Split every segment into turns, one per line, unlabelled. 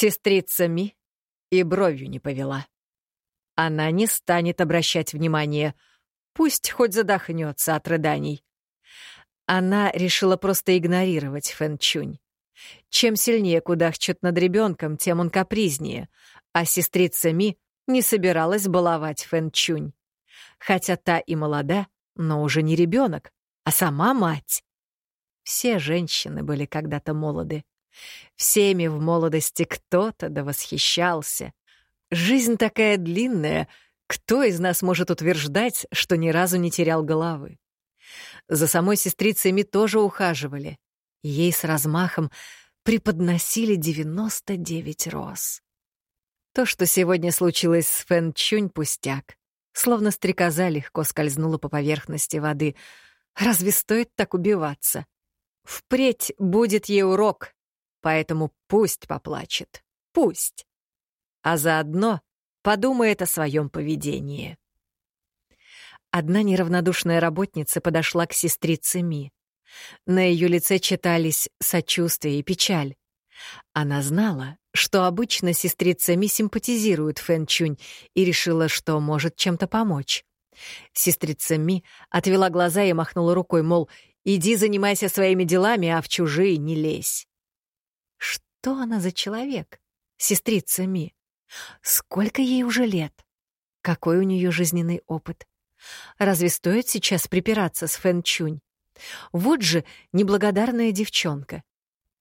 Сестрица Ми и бровью не повела. Она не станет обращать внимание. Пусть хоть задохнется от рыданий. Она решила просто игнорировать Фэн Чунь. Чем сильнее кудахчет над ребенком, тем он капризнее, а сестрица Ми не собиралась баловать Фэн Чунь. Хотя та и молода, но уже не ребенок, а сама мать. Все женщины были когда-то молоды. Всеми в молодости кто-то да восхищался. Жизнь такая длинная, кто из нас может утверждать, что ни разу не терял головы? За самой сестрицей Ми тоже ухаживали. Ей с размахом преподносили 99 роз. То, что сегодня случилось с Фэн Чунь, пустяк. Словно стрекоза легко скользнула по поверхности воды. Разве стоит так убиваться? Впредь будет ей урок, поэтому пусть поплачет. Пусть. А заодно подумает о своем поведении. Одна неравнодушная работница подошла к сестрице Ми. На ее лице читались сочувствие и печаль. Она знала, что обычно сестрица Ми симпатизирует Фэн Чунь и решила, что может чем-то помочь. Сестрица Ми отвела глаза и махнула рукой, мол, иди занимайся своими делами, а в чужие не лезь. Что она за человек, сестрица Ми? Сколько ей уже лет? Какой у нее жизненный опыт? Разве стоит сейчас припираться с Фэн Чунь? Вот же неблагодарная девчонка.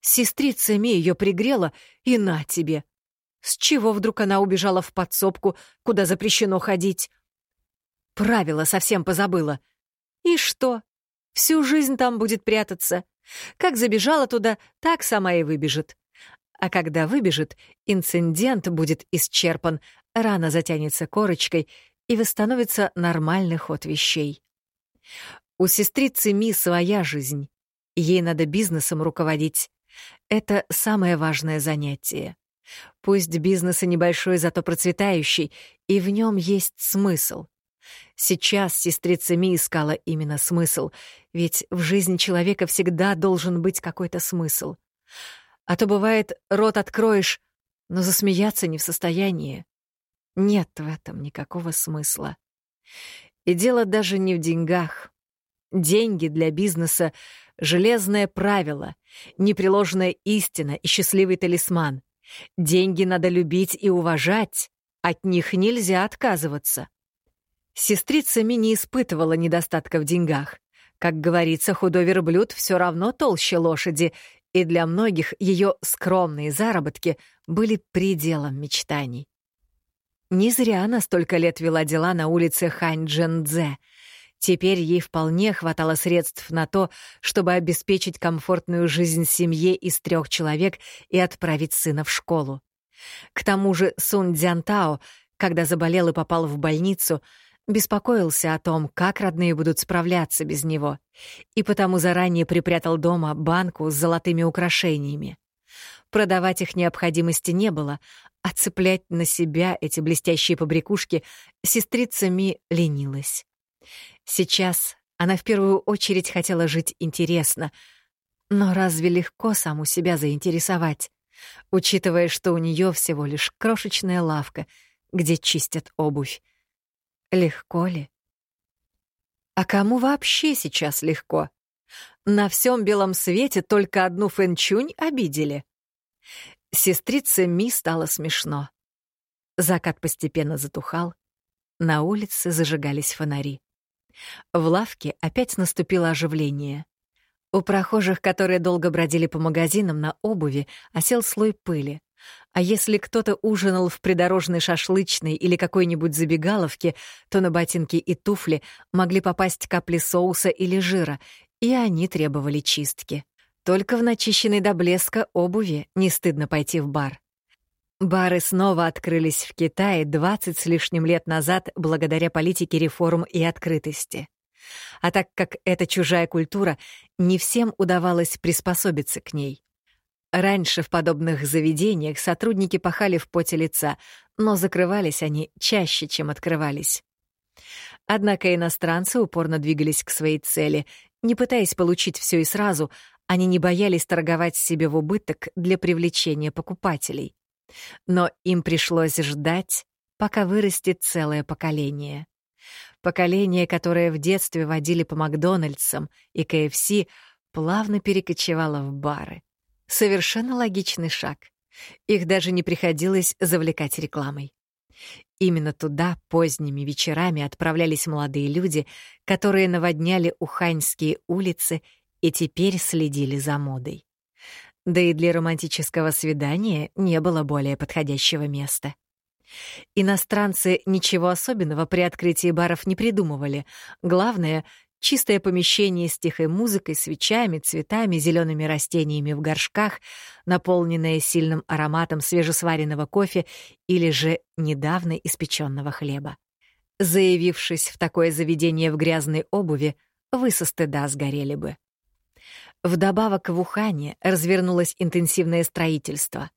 Сестрица Ми ее пригрела, и на тебе. С чего вдруг она убежала в подсобку, куда запрещено ходить? Правила совсем позабыла. И что? Всю жизнь там будет прятаться. Как забежала туда, так сама и выбежит. А когда выбежит, инцидент будет исчерпан, рана затянется корочкой, и восстановится нормальный ход вещей. У сестрицы Ми своя жизнь. Ей надо бизнесом руководить. Это самое важное занятие. Пусть бизнес и небольшой, зато процветающий, и в нем есть смысл. Сейчас сестрица Ми искала именно смысл, ведь в жизни человека всегда должен быть какой-то смысл. А то бывает, рот откроешь, но засмеяться не в состоянии. Нет в этом никакого смысла. И дело даже не в деньгах. Деньги для бизнеса — железное правило, непреложная истина и счастливый талисман. Деньги надо любить и уважать, от них нельзя отказываться. Сестрица Ми испытывала недостатка в деньгах. Как говорится, худой верблюд все равно толще лошади, и для многих ее скромные заработки были пределом мечтаний. Не зря она столько лет вела дела на улице Ханьчжэнцзэ. Теперь ей вполне хватало средств на то, чтобы обеспечить комфортную жизнь семье из трех человек и отправить сына в школу. К тому же Сун Дзянтао, когда заболел и попал в больницу, беспокоился о том, как родные будут справляться без него, и потому заранее припрятал дома банку с золотыми украшениями. Продавать их необходимости не было, а цеплять на себя эти блестящие побрякушки сестрица Ми ленилась. Сейчас она в первую очередь хотела жить интересно, но разве легко саму себя заинтересовать, учитывая, что у нее всего лишь крошечная лавка, где чистят обувь? Легко ли? А кому вообще сейчас легко? На всем белом свете только одну Фэнчунь обидели. Сестрице Ми стало смешно. Закат постепенно затухал. На улице зажигались фонари. В лавке опять наступило оживление. У прохожих, которые долго бродили по магазинам на обуви, осел слой пыли. А если кто-то ужинал в придорожной шашлычной или какой-нибудь забегаловке, то на ботинки и туфли могли попасть капли соуса или жира, и они требовали чистки. Только в начищенной до блеска обуви не стыдно пойти в бар. Бары снова открылись в Китае 20 с лишним лет назад благодаря политике реформ и открытости. А так как это чужая культура, не всем удавалось приспособиться к ней. Раньше в подобных заведениях сотрудники пахали в поте лица, но закрывались они чаще, чем открывались. Однако иностранцы упорно двигались к своей цели, не пытаясь получить все и сразу, они не боялись торговать себе в убыток для привлечения покупателей. Но им пришлось ждать, пока вырастет целое поколение. Поколение, которое в детстве водили по Макдональдсам и КФС, плавно перекочевало в бары. Совершенно логичный шаг. Их даже не приходилось завлекать рекламой. Именно туда поздними вечерами отправлялись молодые люди, которые наводняли уханьские улицы и теперь следили за модой. Да и для романтического свидания не было более подходящего места. Иностранцы ничего особенного при открытии баров не придумывали. Главное — чистое помещение с тихой музыкой, свечами, цветами, зелеными растениями в горшках, наполненное сильным ароматом свежесваренного кофе или же недавно испеченного хлеба. Заявившись в такое заведение в грязной обуви, вы со стыда сгорели бы. Вдобавок в Ухане развернулось интенсивное строительство.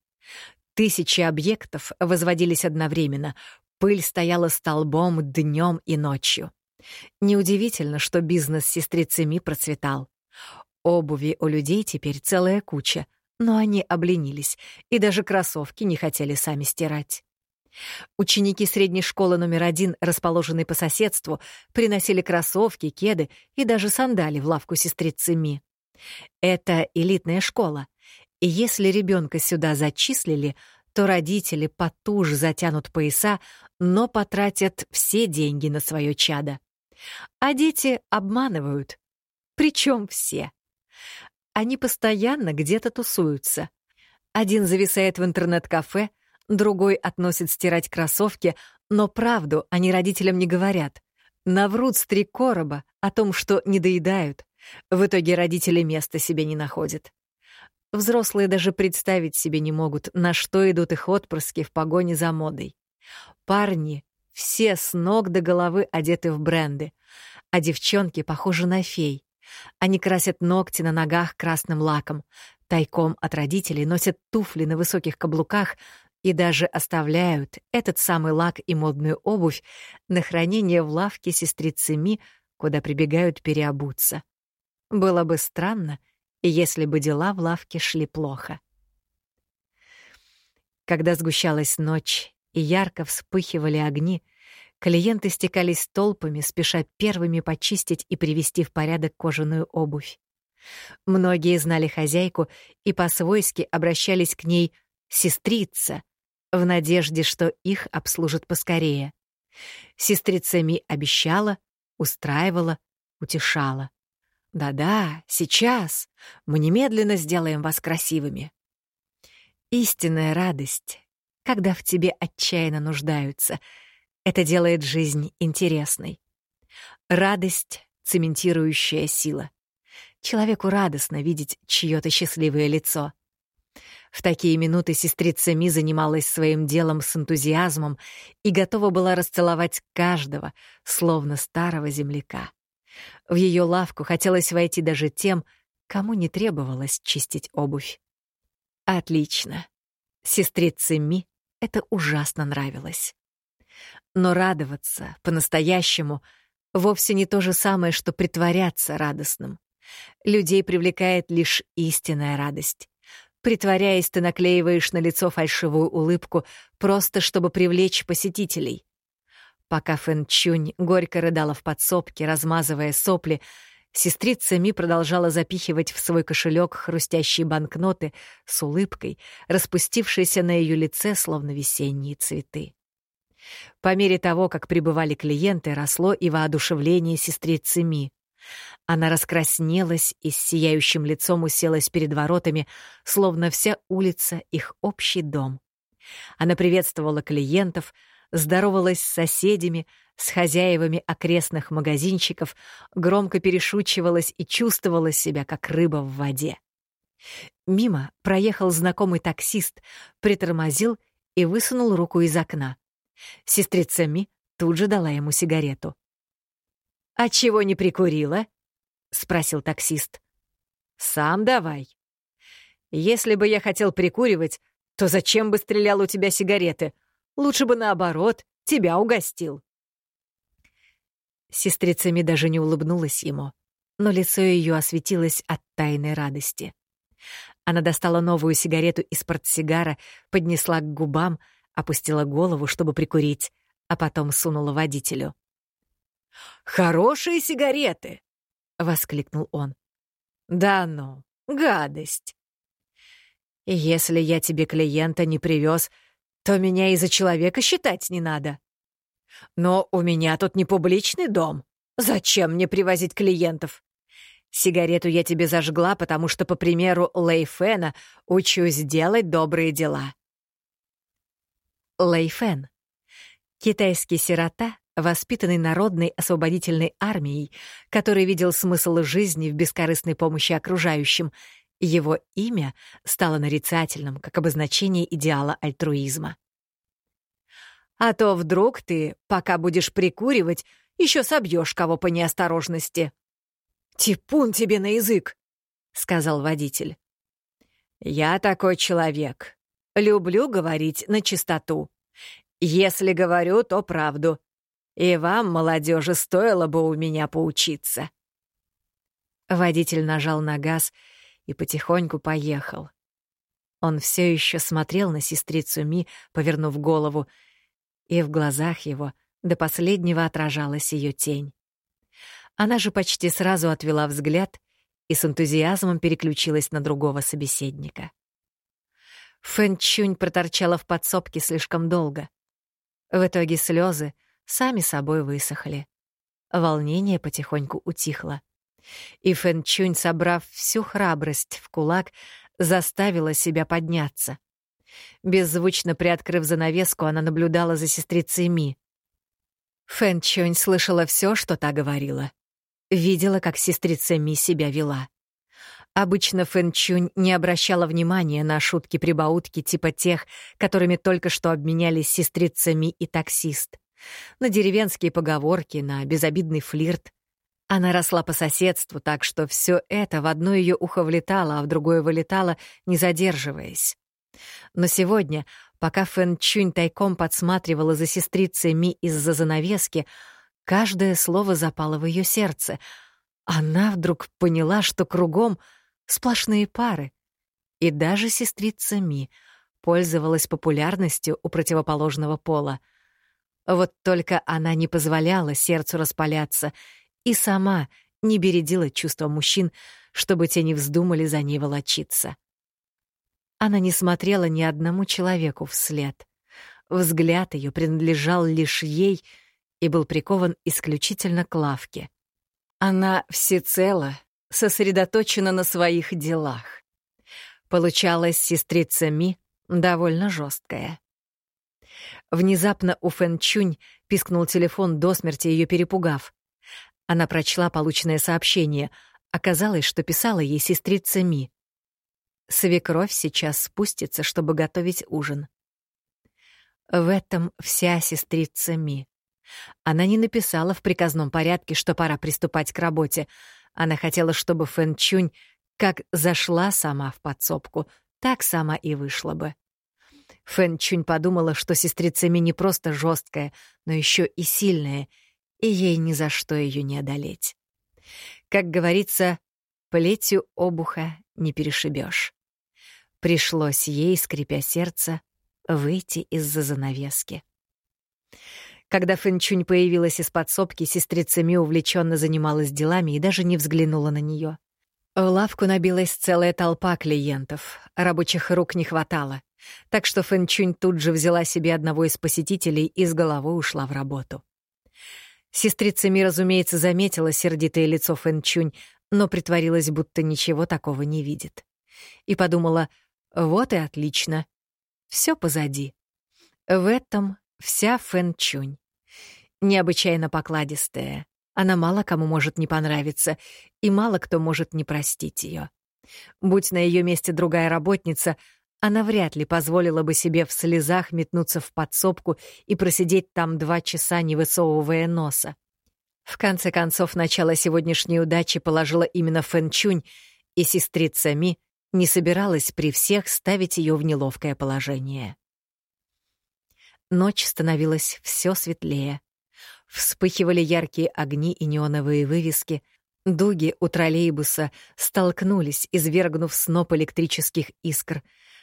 Тысячи объектов возводились одновременно, пыль стояла столбом днем и ночью. Неудивительно, что бизнес сестрицы Ми процветал. Обуви у людей теперь целая куча, но они обленились и даже кроссовки не хотели сами стирать. Ученики средней школы номер один, расположенной по соседству, приносили кроссовки, кеды и даже сандали в лавку сестрицы Ми. Это элитная школа, и если ребенка сюда зачислили, то родители потуже затянут пояса, но потратят все деньги на свое чадо. А дети обманывают. Причем все. Они постоянно где-то тусуются. Один зависает в интернет-кафе, другой относит стирать кроссовки, но правду они родителям не говорят. Наврут с три короба о том, что не доедают. В итоге родители места себе не находят. Взрослые даже представить себе не могут, на что идут их отпрыски в погоне за модой. Парни все с ног до головы одеты в бренды, а девчонки похожи на фей. Они красят ногти на ногах красным лаком, тайком от родителей носят туфли на высоких каблуках и даже оставляют этот самый лак и модную обувь на хранение в лавке сестрицы Ми, куда прибегают переобуться. Было бы странно, если бы дела в лавке шли плохо. Когда сгущалась ночь и ярко вспыхивали огни, клиенты стекались толпами, спеша первыми почистить и привести в порядок кожаную обувь. Многие знали хозяйку и по-свойски обращались к ней «сестрица», в надежде, что их обслужат поскорее. Сестрица Ми обещала, устраивала, утешала. Да-да, сейчас. Мы немедленно сделаем вас красивыми. Истинная радость, когда в тебе отчаянно нуждаются, это делает жизнь интересной. Радость — цементирующая сила. Человеку радостно видеть чье-то счастливое лицо. В такие минуты сестрица Ми занималась своим делом с энтузиазмом и готова была расцеловать каждого, словно старого земляка. В ее лавку хотелось войти даже тем, кому не требовалось чистить обувь. Отлично. Сестрице Ми это ужасно нравилось. Но радоваться по-настоящему вовсе не то же самое, что притворяться радостным. Людей привлекает лишь истинная радость. Притворяясь, ты наклеиваешь на лицо фальшивую улыбку, просто чтобы привлечь посетителей. Пока Фэн Чунь горько рыдала в подсобке, размазывая сопли, сестрица Ми продолжала запихивать в свой кошелек хрустящие банкноты с улыбкой, распустившейся на ее лице, словно весенние цветы. По мере того, как прибывали клиенты, росло и воодушевление сестрицы Ми. Она раскраснелась и с сияющим лицом уселась перед воротами, словно вся улица — их общий дом. Она приветствовала клиентов — здоровалась с соседями, с хозяевами окрестных магазинчиков, громко перешучивалась и чувствовала себя как рыба в воде. Мимо проехал знакомый таксист, притормозил и высунул руку из окна. Сестрица Ми тут же дала ему сигарету. «А чего не прикурила?» — спросил таксист. «Сам давай. Если бы я хотел прикуривать, то зачем бы стрелял у тебя сигареты? Лучше бы наоборот, тебя угостил. Сестрица Ми даже не улыбнулась ему, но лицо ее осветилось от тайной радости. Она достала новую сигарету из портсигара, поднесла к губам, опустила голову, чтобы прикурить, а потом сунула водителю. «Хорошие сигареты!» — воскликнул он. «Да ну, гадость!» «Если я тебе клиента не привез, то меня и за человека считать не надо. Но у меня тут не публичный дом. Зачем мне привозить клиентов? Сигарету я тебе зажгла, потому что, по примеру Лейфена, учусь делать добрые дела. Лейфен. Китайский сирота, воспитанный народной освободительной армией, который видел смысл жизни в бескорыстной помощи окружающим. Его имя стало нарицательным, как обозначение идеала альтруизма. А то вдруг ты, пока будешь прикуривать, еще собьешь кого по неосторожности. «Типун тебе на язык!» — сказал водитель. «Я такой человек. Люблю говорить на чистоту. Если говорю, то правду. И вам, молодежи, стоило бы у меня поучиться». Водитель нажал на газ и потихоньку поехал. Он все еще смотрел на сестрицу Ми, повернув голову, и в глазах его до последнего отражалась ее тень. Она же почти сразу отвела взгляд и с энтузиазмом переключилась на другого собеседника. Фэн Чунь проторчала в подсобке слишком долго. В итоге слезы сами собой высохли. Волнение потихоньку утихло. И Фэн Чунь, собрав всю храбрость в кулак, заставила себя подняться. Беззвучно приоткрыв занавеску, она наблюдала за сестрицей Ми. Фэн Чунь слышала все, что та говорила. Видела, как сестрица Ми себя вела. Обычно Фэн Чунь не обращала внимания на шутки-прибаутки типа тех, которыми только что обменялись сестрица Ми и таксист. На деревенские поговорки, на безобидный флирт. Она росла по соседству, так что все это в одно ее ухо влетало, а в другое вылетало, не задерживаясь. Но сегодня, пока Фэн Чунь тайком подсматривала за сестрицей Ми из-за занавески, Каждое слово запало в ее сердце. Она вдруг поняла, что кругом сплошные пары. И даже сестрица Ми пользовалась популярностью у противоположного пола. Вот только она не позволяла сердцу распаляться и сама не бередила чувства мужчин, чтобы те не вздумали за ней волочиться. Она не смотрела ни одному человеку вслед. Взгляд ее принадлежал лишь ей — и был прикован исключительно к лавке. Она всецело сосредоточена на своих делах. Получалась сестрица Ми довольно жесткая. Внезапно у Фэн Чунь пискнул телефон до смерти ее перепугав. Она прочла полученное сообщение. Оказалось, что писала ей сестрица Ми. Свекровь сейчас спустится, чтобы готовить ужин. В этом вся сестрица Ми. Она не написала в приказном порядке, что пора приступать к работе. Она хотела, чтобы Фэн Чунь как зашла сама в подсобку, так сама и вышла бы. Фэн Чунь подумала, что сестрица Ми не просто жесткая, но еще и сильная, и ей ни за что ее не одолеть. Как говорится, плетью обуха не перешибешь. Пришлось ей, скрипя сердце, выйти из-за занавески. Когда Фэнчунь появилась из подсобки, сестрица Ми увлеченно занималась делами и даже не взглянула на нее. В лавку набилась целая толпа клиентов, рабочих рук не хватало, так что Фэнчунь тут же взяла себе одного из посетителей и с головой ушла в работу. Сестрица Ми, разумеется, заметила сердитое лицо Фэнчунь, но притворилась, будто ничего такого не видит. И подумала, вот и отлично, все позади. В этом вся Фэн Чунь. Необычайно покладистая. Она мало кому может не понравиться, и мало кто может не простить ее. Будь на ее месте другая работница, она вряд ли позволила бы себе в слезах метнуться в подсобку и просидеть там два часа, не высовывая носа. В конце концов, начало сегодняшней удачи положила именно Фэн Чунь, и сестрица Ми не собиралась при всех ставить ее в неловкое положение. Ночь становилась все светлее. Вспыхивали яркие огни и неоновые вывески, Дуги у троллейбуса столкнулись, извергнув сноп электрических искр.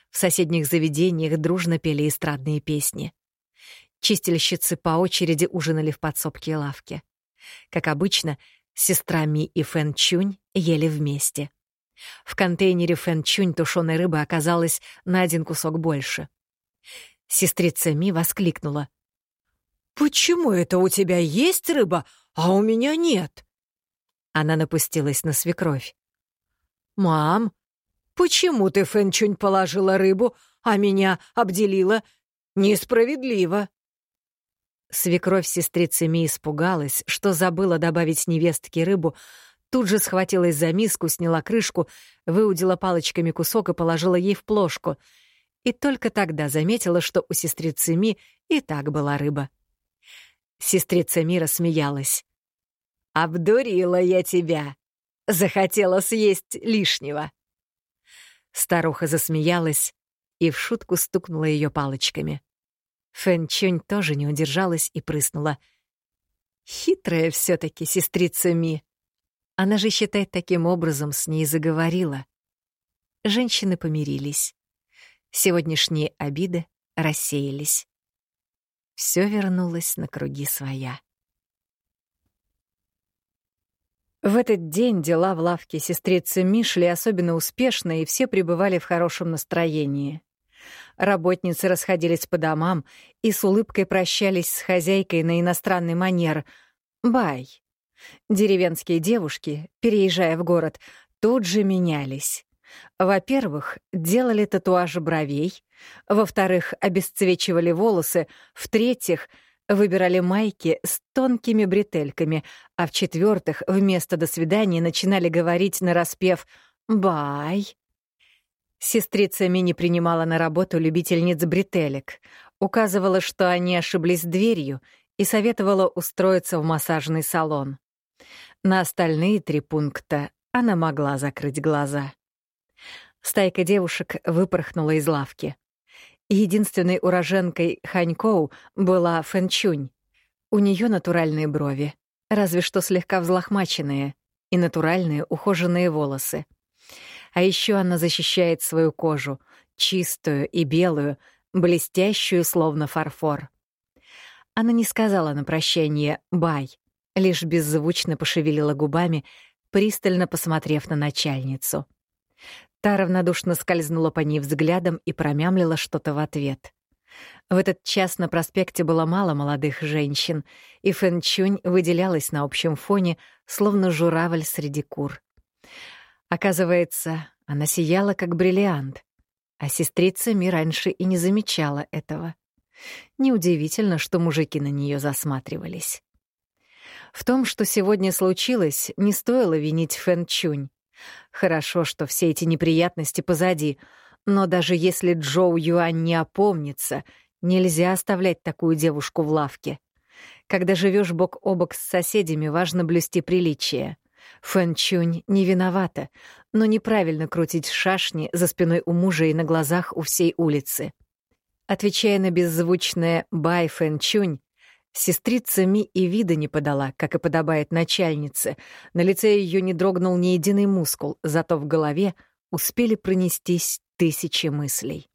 В соседних заведениях дружно пели эстрадные песни. Чистильщицы по очереди ужинали в подсобке лавки. Как обычно, сестра Ми и Фэн Чунь ели вместе. В контейнере Фэн Чунь тушеной рыбы оказалось на один кусок больше. Сестрица Ми воскликнула. «Почему это у тебя есть рыба, а у меня нет?» Она напустилась на свекровь. «Мам, почему ты, Фэнчунь, положила рыбу, а меня обделила? Несправедливо!» Свекровь сестрицы Ми испугалась, что забыла добавить невестке рыбу, тут же схватилась за миску, сняла крышку, выудила палочками кусок и положила ей в плошку. И только тогда заметила, что у сестрицы Ми и так была рыба. Сестрица Мира смеялась. «Обдурила я тебя. Захотела съесть лишнего». Старуха засмеялась и в шутку стукнула ее палочками. Фэн Чунь тоже не удержалась и прыснула. Хитрая все таки сестрица Ми. Она же, считает, таким образом с ней заговорила. Женщины помирились. Сегодняшние обиды рассеялись. Все вернулось на круги своя. В этот день дела в лавке сестрицы Ми шли особенно успешно, и все пребывали в хорошем настроении. Работницы расходились по домам и с улыбкой прощались с хозяйкой на иностранный манер «бай». Деревенские девушки, переезжая в город, тут же менялись. Во-первых, делали татуажи бровей, во-вторых, обесцвечивали волосы, в-третьих — Выбирали майки с тонкими бретельками, а в-четвертых, вместо «до свидания» начинали говорить нараспев «бай». Сестрица Мини принимала на работу любительниц бретелек, указывала, что они ошиблись дверью, и советовала устроиться в массажный салон. На остальные три пункта она могла закрыть глаза. Стайка девушек выпорхнула из лавки. Единственной уроженкой Ханькоу была Фэнчунь. У нее натуральные брови, разве что слегка взлохмаченные, и натуральные ухоженные волосы. А еще она защищает свою кожу, чистую и белую, блестящую, словно фарфор. Она не сказала на прощание «бай», лишь беззвучно пошевелила губами, пристально посмотрев на начальницу. Та равнодушно скользнула по ней взглядом и промямлила что-то в ответ. В этот час на проспекте было мало молодых женщин, и Фэн Чунь выделялась на общем фоне, словно журавль среди кур. Оказывается, она сияла как бриллиант, а сестрица Ми раньше и не замечала этого. Неудивительно, что мужики на нее засматривались. В том, что сегодня случилось, не стоило винить Фэн Чунь. Хорошо, что все эти неприятности позади, но даже если Джоу Юань не опомнится, нельзя оставлять такую девушку в лавке. Когда живешь бок о бок с соседями, важно блюсти приличие. Фэн Чунь не виновата, но неправильно крутить шашни за спиной у мужа и на глазах у всей улицы. Отвечая на беззвучное «Бай, Фэн Чунь», Сестрица Ми и вида не подала, как и подобает начальнице. На лице ее не дрогнул ни единый мускул, зато в голове успели пронестись тысячи мыслей.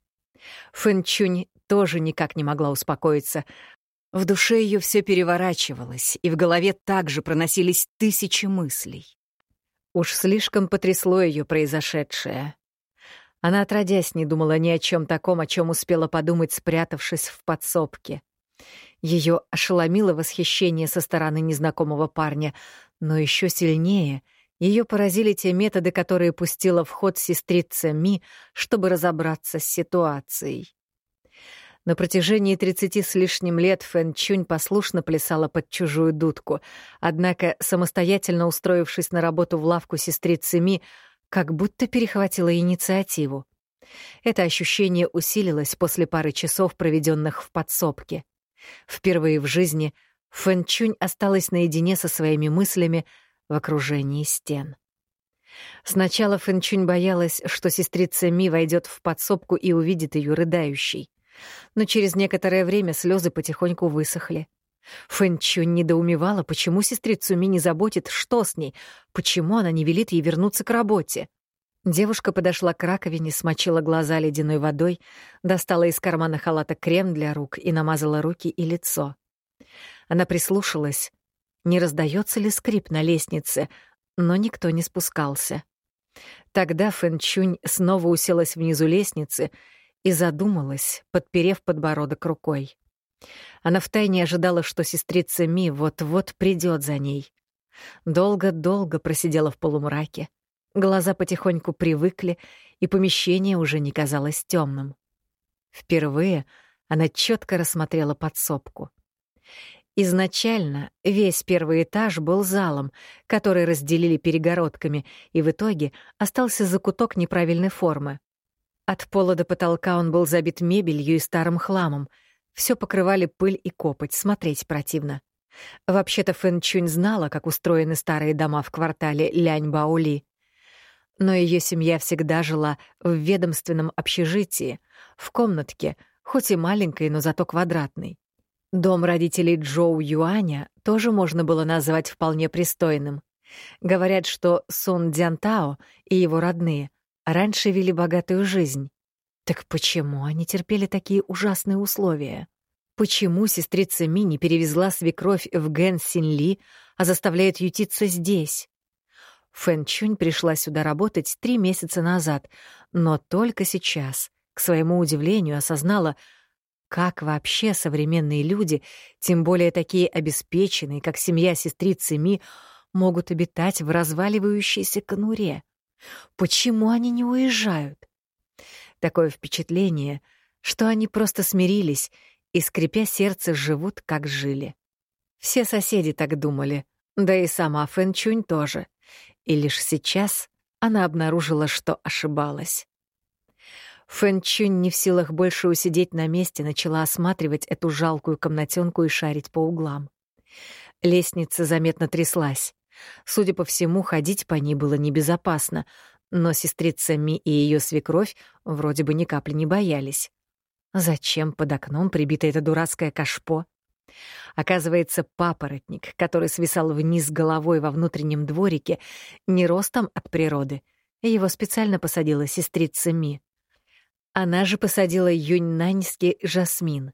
Фэнчунь тоже никак не могла успокоиться. В душе ее все переворачивалось, и в голове также проносились тысячи мыслей. Уж слишком потрясло ее произошедшее. Она, отродясь, не думала ни о чем таком, о чем успела подумать, спрятавшись в подсобке. Ее ошеломило восхищение со стороны незнакомого парня, но еще сильнее ее поразили те методы, которые пустила в ход сестрица Ми, чтобы разобраться с ситуацией. На протяжении тридцати с лишним лет Фэн Чунь послушно плясала под чужую дудку, однако, самостоятельно устроившись на работу в лавку сестрицы Ми, как будто перехватила инициативу. Это ощущение усилилось после пары часов, проведенных в подсобке. Впервые в жизни Фэн Чунь осталась наедине со своими мыслями в окружении стен. Сначала Фэн Чунь боялась, что сестрица Ми войдет в подсобку и увидит ее рыдающей. Но через некоторое время слезы потихоньку высохли. Фэнчунь недоумевала, почему сестрицу Ми не заботит, что с ней, почему она не велит ей вернуться к работе. Девушка подошла к раковине, смочила глаза ледяной водой, достала из кармана халата крем для рук и намазала руки и лицо. Она прислушалась, не раздается ли скрип на лестнице, но никто не спускался. Тогда Фэнчунь снова уселась внизу лестницы и задумалась, подперев подбородок рукой. Она втайне ожидала, что сестрица Ми вот-вот придет за ней. Долго-долго просидела в полумраке. Глаза потихоньку привыкли, и помещение уже не казалось темным. Впервые она четко рассмотрела подсобку. Изначально весь первый этаж был залом, который разделили перегородками, и в итоге остался закуток неправильной формы. От пола до потолка он был забит мебелью и старым хламом — все покрывали пыль и копоть, смотреть противно. Вообще-то Фэн Чунь знала, как устроены старые дома в квартале Лянь-Баоли. Но ее семья всегда жила в ведомственном общежитии, в комнатке, хоть и маленькой, но зато квадратной. Дом родителей Джоу Юаня тоже можно было назвать вполне пристойным. Говорят, что Сун Дзянтао и его родные раньше вели богатую жизнь. Так почему они терпели такие ужасные условия? Почему сестрица Ми не перевезла свекровь в Ген Синли, а заставляет ютиться здесь? Фэн Чунь пришла сюда работать три месяца назад, но только сейчас, к своему удивлению, осознала, как вообще современные люди, тем более такие обеспеченные, как семья сестрицы Ми, могут обитать в разваливающейся конуре. Почему они не уезжают? Такое впечатление, что они просто смирились и, скрипя сердце, живут, как жили. Все соседи так думали, да и сама Фэн Чунь тоже. И лишь сейчас она обнаружила, что ошибалась. Фэн Чунь не в силах больше усидеть на месте, начала осматривать эту жалкую комнатенку и шарить по углам. Лестница заметно тряслась. Судя по всему, ходить по ней было небезопасно, но сестрица Ми и ее свекровь вроде бы ни капли не боялись. Зачем под окном прибито это дурацкое кашпо? Оказывается, папоротник, который свисал вниз головой во внутреннем дворике, не ростом от природы. Его специально посадила сестрица Ми. Она же посадила юньнаньский жасмин.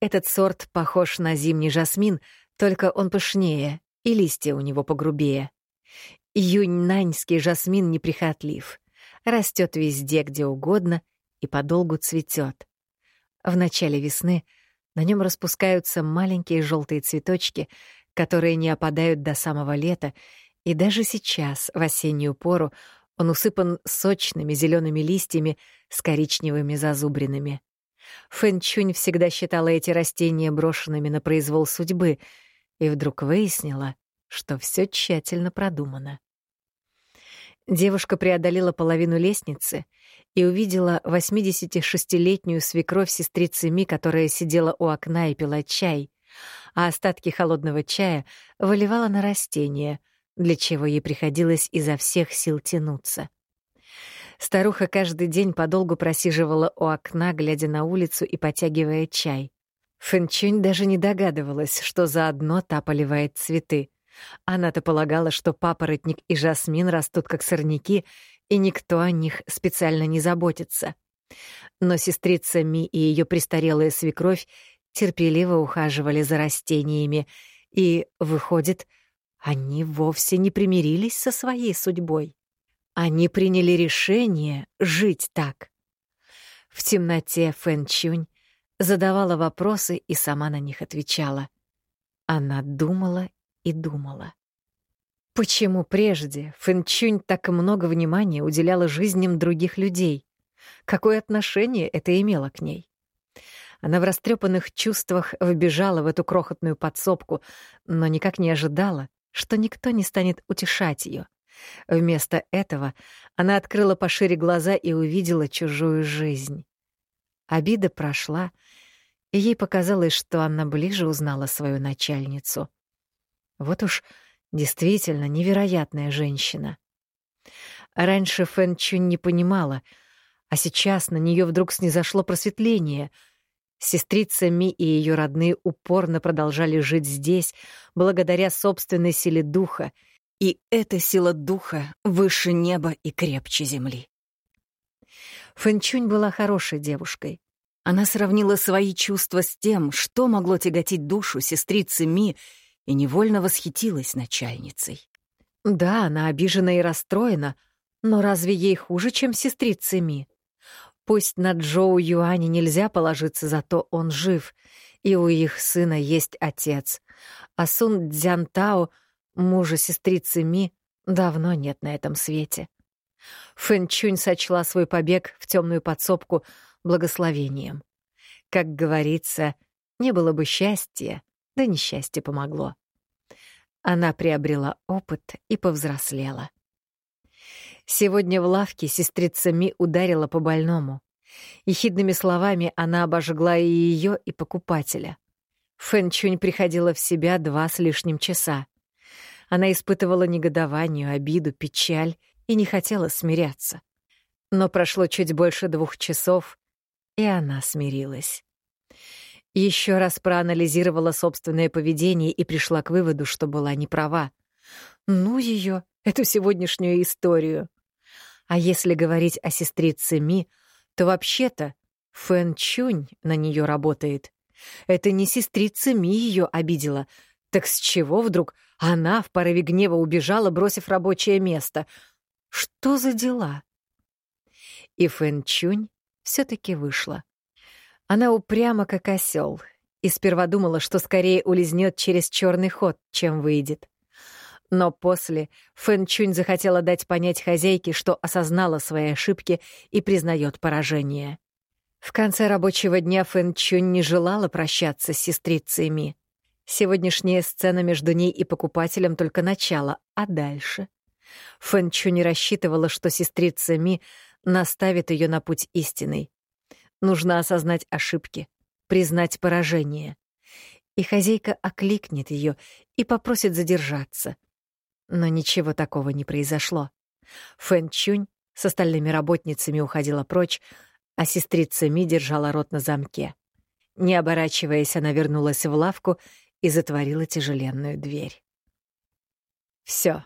Этот сорт похож на зимний жасмин, только он пышнее, и листья у него погрубее. Юньнаньский жасмин неприхотлив, растет везде, где угодно и подолгу цветет. В начале весны на нем распускаются маленькие желтые цветочки, которые не опадают до самого лета, и даже сейчас, в осеннюю пору, он усыпан сочными зелеными листьями с коричневыми зазубринами. Фэнчунь всегда считала эти растения брошенными на произвол судьбы и вдруг выяснила, что все тщательно продумано. Девушка преодолела половину лестницы и увидела 86-летнюю свекровь сестрицы Ми, которая сидела у окна и пила чай, а остатки холодного чая выливала на растения, для чего ей приходилось изо всех сил тянуться. Старуха каждый день подолгу просиживала у окна, глядя на улицу и потягивая чай. Фэнчунь даже не догадывалась, что заодно та поливает цветы. Она-то полагала, что папоротник и жасмин растут как сорняки, и никто о них специально не заботится. Но сестрица Ми и ее престарелая свекровь терпеливо ухаживали за растениями, и, выходит, они вовсе не примирились со своей судьбой. Они приняли решение жить так. В темноте Фэн Чунь задавала вопросы и сама на них отвечала. Она думала и думала. Почему прежде Фэнчунь так много внимания уделяла жизням других людей? Какое отношение это имело к ней? Она в растрепанных чувствах вбежала в эту крохотную подсобку, но никак не ожидала, что никто не станет утешать ее. Вместо этого она открыла пошире глаза и увидела чужую жизнь. Обида прошла, и ей показалось, что она ближе узнала свою начальницу. Вот уж действительно невероятная женщина. Раньше Фэн Чунь не понимала, а сейчас на нее вдруг снизошло просветление. Сестрица Ми и ее родные упорно продолжали жить здесь, благодаря собственной силе духа, и эта сила духа выше неба и крепче земли. Фэнчунь была хорошей девушкой. Она сравнила свои чувства с тем, что могло тяготить душу сестрицы Ми, и невольно восхитилась начальницей. Да, она обижена и расстроена, но разве ей хуже, чем сестрице Ми? Пусть на Джоу Юани нельзя положиться, зато он жив, и у их сына есть отец. А Сун Дзянтао, мужа сестрицы Ми, давно нет на этом свете. Фэн Чунь сочла свой побег в темную подсобку благословением. Как говорится, не было бы счастья, да несчастье помогло. Она приобрела опыт и повзрослела. Сегодня в лавке сестрица Ми ударила по больному. Ехидными словами она обожгла и ее, и покупателя. Фэн Чунь приходила в себя два с лишним часа. Она испытывала негодование, обиду, печаль и не хотела смиряться. Но прошло чуть больше двух часов, и она смирилась. Еще раз проанализировала собственное поведение и пришла к выводу, что была не права. Ну ее, эту сегодняшнюю историю. А если говорить о сестрице Ми, то вообще-то Фэн Чунь на нее работает. Это не сестрица Ми ее обидела. Так с чего вдруг она в порыве гнева убежала, бросив рабочее место? Что за дела? И Фэн Чунь все-таки вышла. Она упряма, как осел, и сперва думала, что скорее улизнет через черный ход, чем выйдет. Но после Фэн Чунь захотела дать понять хозяйке, что осознала свои ошибки и признает поражение. В конце рабочего дня Фэн Чунь не желала прощаться с сестрицей Ми. Сегодняшняя сцена между ней и покупателем только начало, а дальше? Фэн Чунь рассчитывала, что сестрица Ми наставит ее на путь истинный. Нужно осознать ошибки, признать поражение. И хозяйка окликнет ее и попросит задержаться. Но ничего такого не произошло. Фэн Чунь с остальными работницами уходила прочь, а сестрица Ми держала рот на замке. Не оборачиваясь, она вернулась в лавку и затворила тяжеленную дверь. Все.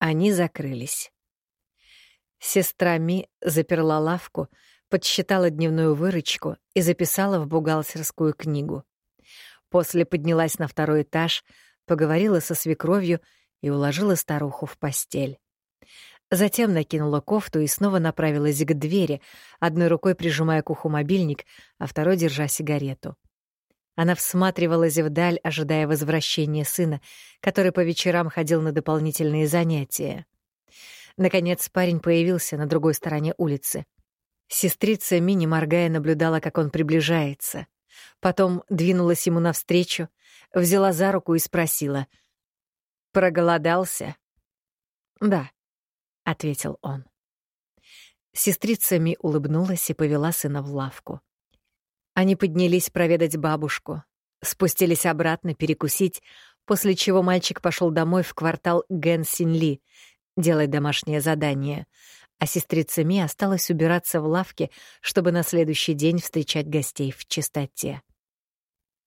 Они закрылись. Сестра Ми заперла лавку, подсчитала дневную выручку и записала в бухгалтерскую книгу. После поднялась на второй этаж, поговорила со свекровью и уложила старуху в постель. Затем накинула кофту и снова направилась к двери, одной рукой прижимая к уху мобильник, а второй держа сигарету. Она всматривалась вдаль, ожидая возвращения сына, который по вечерам ходил на дополнительные занятия. Наконец парень появился на другой стороне улицы. Сестрица Мини, моргая, наблюдала, как он приближается. Потом двинулась ему навстречу, взяла за руку и спросила. «Проголодался?» «Да», — ответил он. Сестрица Ми улыбнулась и повела сына в лавку. Они поднялись проведать бабушку, спустились обратно перекусить, после чего мальчик пошел домой в квартал Ген Синли, делать домашнее задание, а сестрица Ми осталась убираться в лавке, чтобы на следующий день встречать гостей в чистоте.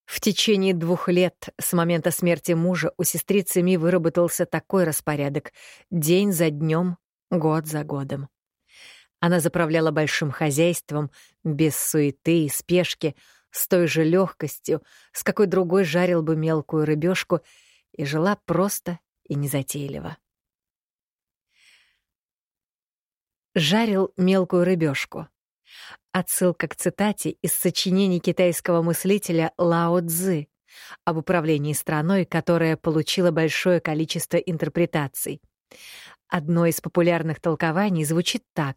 В течение двух лет с момента смерти мужа у сестрицы Ми выработался такой распорядок — день за днем, год за годом. Она заправляла большим хозяйством, без суеты и спешки, с той же легкостью, с какой другой жарил бы мелкую рыбешку, и жила просто и незатейливо. Жарил мелкую рыбешку. Отсылка к цитате из сочинений китайского мыслителя Лао Цзы об управлении страной, которая получила большое количество интерпретаций. Одно из популярных толкований звучит так.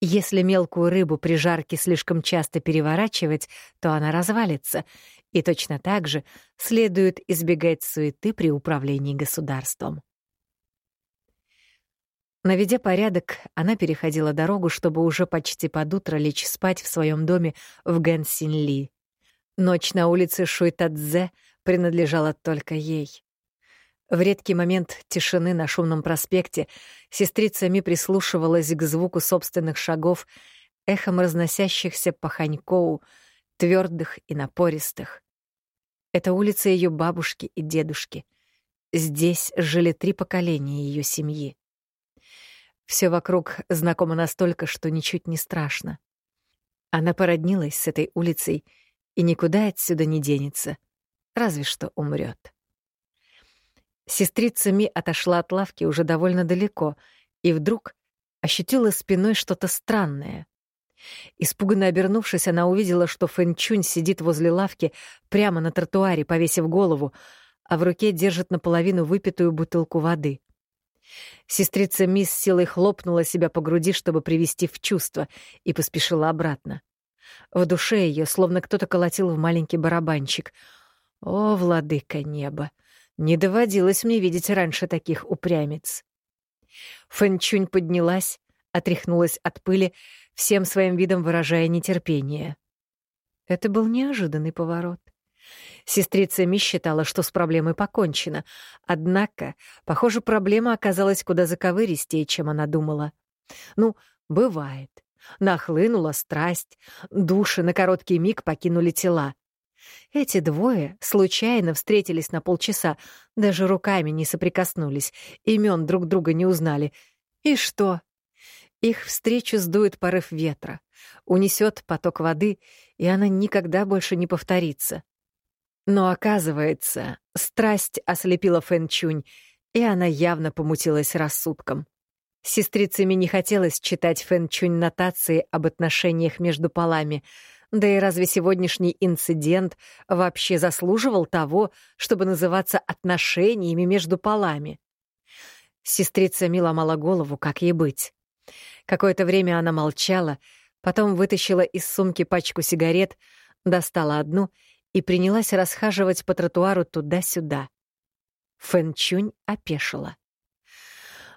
Если мелкую рыбу при жарке слишком часто переворачивать, то она развалится, и точно так же следует избегать суеты при управлении государством. Наведя порядок, она переходила дорогу, чтобы уже почти под утро лечь спать в своем доме в Гэнсинли. Ночь на улице Шуйтадзе принадлежала только ей. В редкий момент тишины на шумном проспекте сестрица Ми прислушивалась к звуку собственных шагов, эхом разносящихся по Ханькоу, твердых и напористых. Это улица ее бабушки и дедушки. Здесь жили три поколения ее семьи. Все вокруг знакомо настолько, что ничуть не страшно. Она породнилась с этой улицей и никуда отсюда не денется, разве что умрет. Сестрица Ми отошла от лавки уже довольно далеко и вдруг ощутила спиной что-то странное. Испуганно обернувшись, она увидела, что Фэнчунь сидит возле лавки прямо на тротуаре, повесив голову, а в руке держит наполовину выпитую бутылку воды. Сестрица Мисс силой хлопнула себя по груди, чтобы привести в чувство, и поспешила обратно. В душе ее словно кто-то колотил в маленький барабанчик. «О, владыка неба! Не доводилось мне видеть раньше таких упрямец!» Фэнчунь поднялась, отряхнулась от пыли, всем своим видом выражая нетерпение. Это был неожиданный поворот. Сестрица Ми считала, что с проблемой покончено, однако, похоже, проблема оказалась куда заковыристее, чем она думала. Ну, бывает. Нахлынула страсть, души на короткий миг покинули тела. Эти двое случайно встретились на полчаса, даже руками не соприкоснулись, имен друг друга не узнали. И что? Их встречу сдует порыв ветра, унесет поток воды, и она никогда больше не повторится. Но оказывается, страсть ослепила Фэнчунь, и она явно помутилась рассудком. Сестрицами не хотелось читать Фэнчунь нотации об отношениях между полами, да и разве сегодняшний инцидент вообще заслуживал того, чтобы называться отношениями между полами? Сестрица Ми ломала голову, как ей быть. Какое-то время она молчала, потом вытащила из сумки пачку сигарет, достала одну и принялась расхаживать по тротуару туда-сюда. Фэнчунь опешила.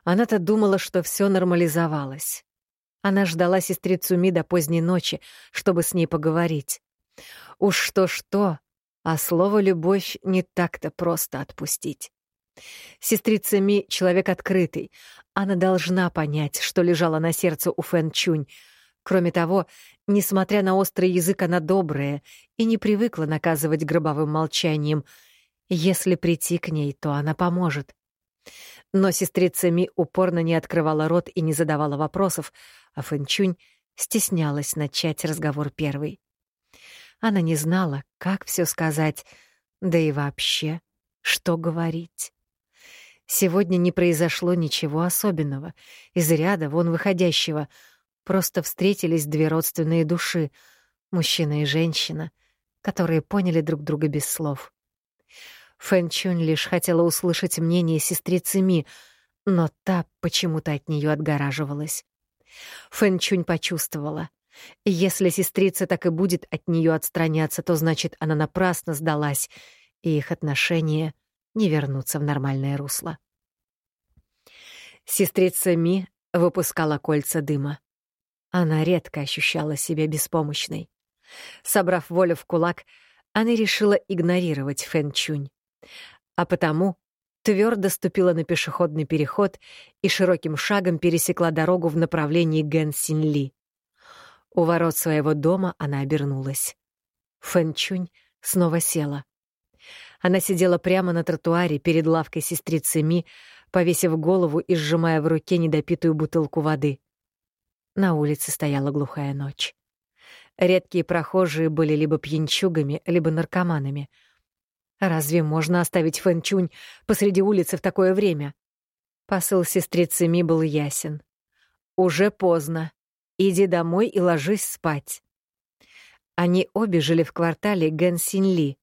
Она-то думала, что все нормализовалось. Она ждала сестрицу Ми до поздней ночи, чтобы с ней поговорить. Уж что-что, а слово «любовь» не так-то просто отпустить. Сестрица Ми — человек открытый. Она должна понять, что лежало на сердце у Фэн Чунь. Кроме того, несмотря на острый язык, она добрая и не привыкла наказывать гробовым молчанием. Если прийти к ней, то она поможет. Но сестрица Ми упорно не открывала рот и не задавала вопросов, а Фэнчунь стеснялась начать разговор первой. Она не знала, как все сказать, да и вообще, что говорить. Сегодня не произошло ничего особенного, из ряда вон выходящего. Просто встретились две родственные души, мужчина и женщина, которые поняли друг друга без слов. Фэн Чунь лишь хотела услышать мнение сестрицы Ми, но та почему-то от нее отгораживалась. Фэн Чунь почувствовала. Если сестрица так и будет от нее отстраняться, то значит, она напрасно сдалась, и их отношения — не вернуться в нормальное русло. Сестрица Ми выпускала кольца дыма. Она редко ощущала себя беспомощной. Собрав волю в кулак, она решила игнорировать Фэн Чунь. А потому твердо ступила на пешеходный переход и широким шагом пересекла дорогу в направлении Ген Синли. У ворот своего дома она обернулась. Фэн Чунь снова села. Она сидела прямо на тротуаре перед лавкой сестрицы Ми, повесив голову и сжимая в руке недопитую бутылку воды. На улице стояла глухая ночь. Редкие прохожие были либо пьянчугами, либо наркоманами. Разве можно оставить Фэнчунь посреди улицы в такое время? Посыл сестрицы Ми был ясен. «Уже поздно. Иди домой и ложись спать». Они обе жили в квартале Гэн Синьли,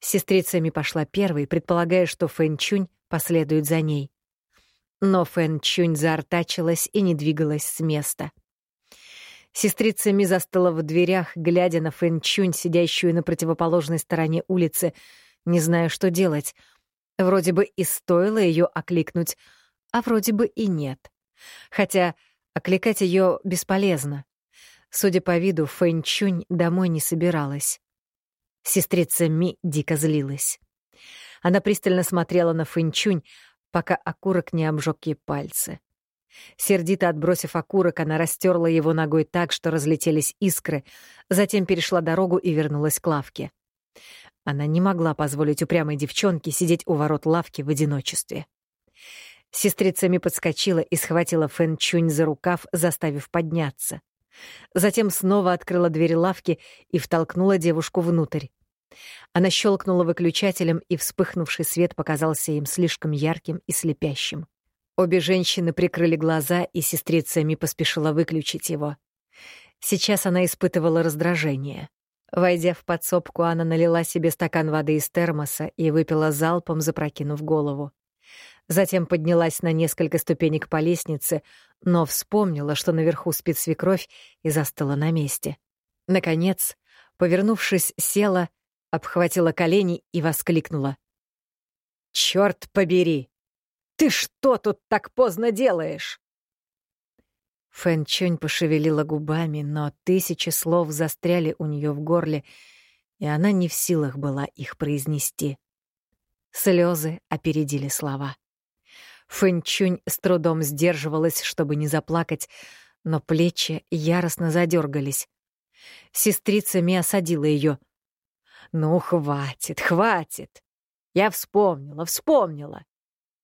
Сестрицами пошла первой, предполагая, что Фэн Чунь последует за ней. Но Фэн Чунь заортачилась и не двигалась с места. Сестрица Ми застыла в дверях, глядя на Фэн Чунь, сидящую на противоположной стороне улицы, не зная, что делать. Вроде бы и стоило ее окликнуть, а вроде бы и нет. Хотя окликать ее бесполезно. Судя по виду, Фэн Чунь домой не собиралась. Сестрица Ми дико злилась. Она пристально смотрела на Фэнчунь, пока окурок не обжег ей пальцы. Сердито отбросив окурок, она растерла его ногой так, что разлетелись искры, затем перешла дорогу и вернулась к лавке. Она не могла позволить упрямой девчонке сидеть у ворот лавки в одиночестве. Сестрицами подскочила и схватила Фэн Чунь за рукав, заставив подняться. Затем снова открыла дверь лавки и втолкнула девушку внутрь. Она щелкнула выключателем, и вспыхнувший свет показался им слишком ярким и слепящим. Обе женщины прикрыли глаза, и сестрица Ми поспешила выключить его. Сейчас она испытывала раздражение. Войдя в подсобку, она налила себе стакан воды из термоса и выпила залпом, запрокинув голову. Затем поднялась на несколько ступенек по лестнице, но вспомнила, что наверху спит свекровь, и застыла на месте. Наконец, повернувшись, села, обхватила колени и воскликнула. «Чёрт побери! Ты что тут так поздно делаешь?» Фэн Чунь пошевелила губами, но тысячи слов застряли у нее в горле, и она не в силах была их произнести. Слезы опередили слова. Фэнчунь с трудом сдерживалась, чтобы не заплакать, но плечи яростно задергались. Сестрица Ми осадила ее. «Ну, хватит, хватит! Я вспомнила, вспомнила!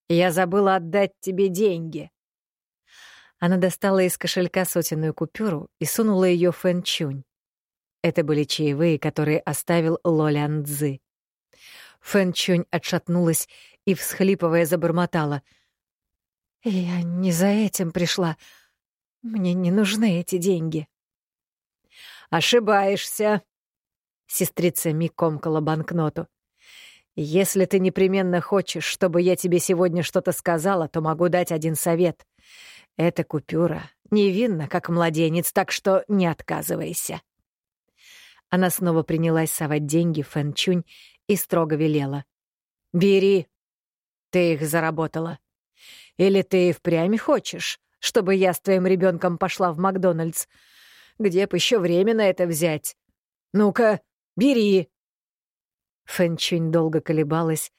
Я забыла отдать тебе деньги!» Она достала из кошелька сотенную купюру и сунула ее Фэнчунь. Это были чаевые, которые оставил Лолян Цзы. Фэнчунь отшатнулась и, всхлипывая, забормотала — «Я не за этим пришла. Мне не нужны эти деньги». «Ошибаешься», — сестрица Ми комкала банкноту. «Если ты непременно хочешь, чтобы я тебе сегодня что-то сказала, то могу дать один совет. Эта купюра невинна, как младенец, так что не отказывайся». Она снова принялась совать деньги Фэн Чунь и строго велела. «Бери. Ты их заработала. Или ты и впрямь хочешь, чтобы я с твоим ребенком пошла в Макдональдс? Где б еще время на это взять? Ну-ка, бери!» Фэнчунь долго колебалась,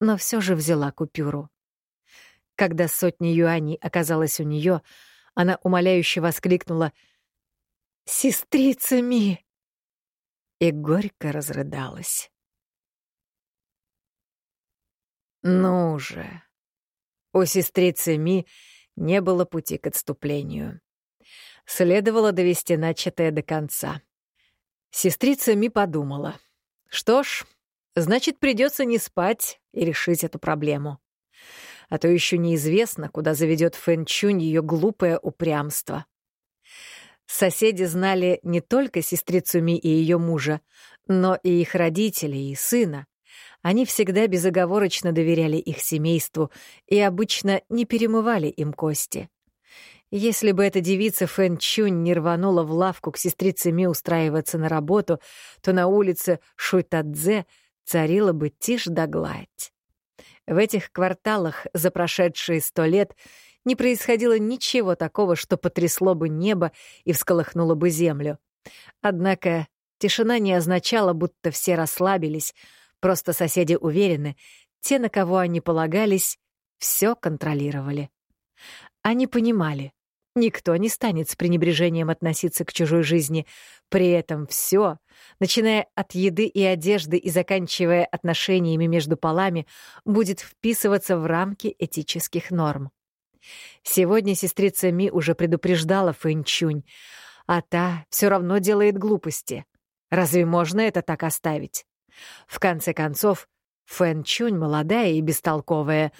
но все же взяла купюру. Когда сотня юаней оказалась у нее, она умоляюще воскликнула «Сестрица Ми!» и горько разрыдалась. «Ну же!» У сестрицы Ми не было пути к отступлению. Следовало довести начатое до конца. Сестрица Ми подумала. Что ж, значит, придется не спать и решить эту проблему. А то еще неизвестно, куда заведет Фэн Чунь ее глупое упрямство. Соседи знали не только сестрицу Ми и ее мужа, но и их родителей и сына, они всегда безоговорочно доверяли их семейству и обычно не перемывали им кости. Если бы эта девица Фэн Чунь не рванула в лавку к сестрице Ми устраиваться на работу, то на улице Шуйтадзе царила бы тишь да гладь. В этих кварталах за прошедшие сто лет не происходило ничего такого, что потрясло бы небо и всколыхнуло бы землю. Однако тишина не означала, будто все расслабились — Просто соседи уверены, те, на кого они полагались, все контролировали. Они понимали, никто не станет с пренебрежением относиться к чужой жизни. При этом все, начиная от еды и одежды и заканчивая отношениями между полами, будет вписываться в рамки этических норм. Сегодня сестрица Ми уже предупреждала Фэнчунь, а та все равно делает глупости. Разве можно это так оставить? В конце концов, Фэн Чунь молодая и бестолковая.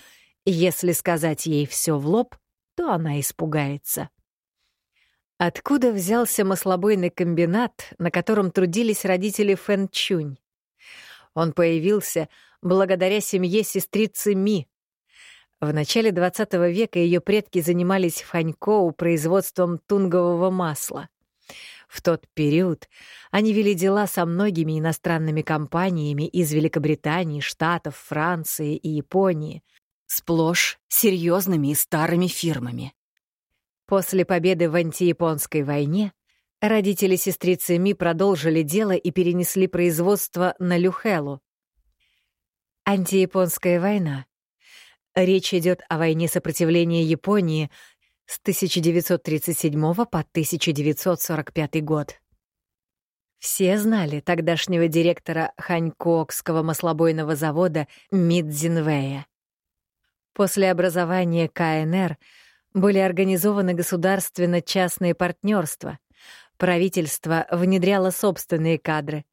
Если сказать ей все в лоб, то она испугается. Откуда взялся маслобойный комбинат, на котором трудились родители Фэн Чунь? Он появился благодаря семье сестрицы Ми. В начале XX века ее предки занимались в Ханькоу производством тунгового масла. В тот период они вели дела со многими иностранными компаниями из Великобритании, Штатов, Франции и Японии, сплошь серьезными и старыми фирмами. После победы в антияпонской войне родители сестрицы Ми продолжили дело и перенесли производство на Люхелу. Антияпонская война. Речь идет о войне сопротивления Японии с 1937 по 1945 год. Все знали тогдашнего директора Ханькокского маслобойного завода Мидзинвея. После образования КНР были организованы государственно-частные партнерства. Правительство внедряло собственные кадры.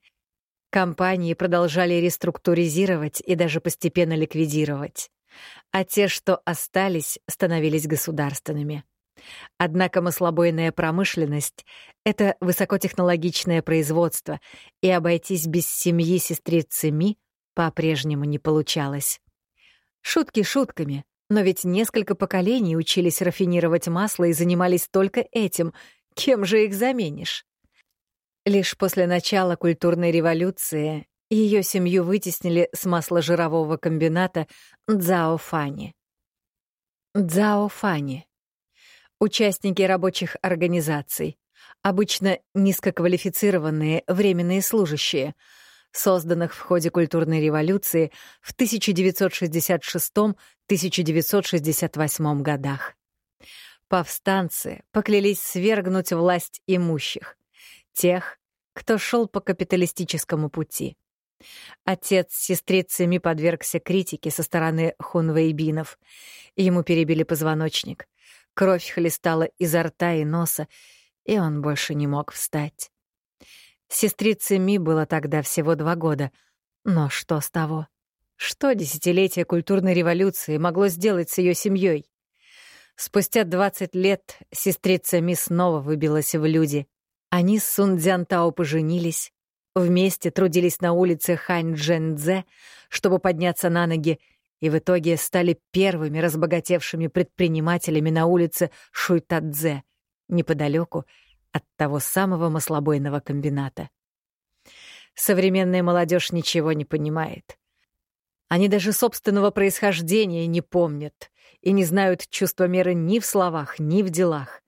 Компании продолжали реструктуризировать и даже постепенно ликвидировать. А те, что остались, становились государственными. Однако маслобойная промышленность — это высокотехнологичное производство, и обойтись без семьи сестрицы Ми по-прежнему не получалось. Шутки шутками, но ведь несколько поколений учились рафинировать масло и занимались только этим. Кем же их заменишь? Лишь после начала культурной революции ее семью вытеснили с масложирового комбината Цзаофани. Цзаофани участники рабочих организаций, обычно низкоквалифицированные временные служащие, созданных в ходе культурной революции в 1966-1968 годах. Повстанцы поклялись свергнуть власть имущих, тех, кто шел по капиталистическому пути. Отец сестрицы Ми подвергся критике со стороны хунвейбинов. Ему перебили позвоночник. Кровь хлестала изо рта и носа, и он больше не мог встать. Сестрице Ми было тогда всего два года. Но что с того? Что десятилетие культурной революции могло сделать с ее семьей? Спустя 20 лет сестрица Ми снова выбилась в люди. Они с Сун Дзянтао поженились, вместе трудились на улице Хань-Джэн-Дзе, чтобы подняться на ноги, и в итоге стали первыми разбогатевшими предпринимателями на улице Шуйтадзе, неподалеку от того самого маслобойного комбината. Современная молодежь ничего не понимает. Они даже собственного происхождения не помнят и не знают чувства меры ни в словах, ни в делах.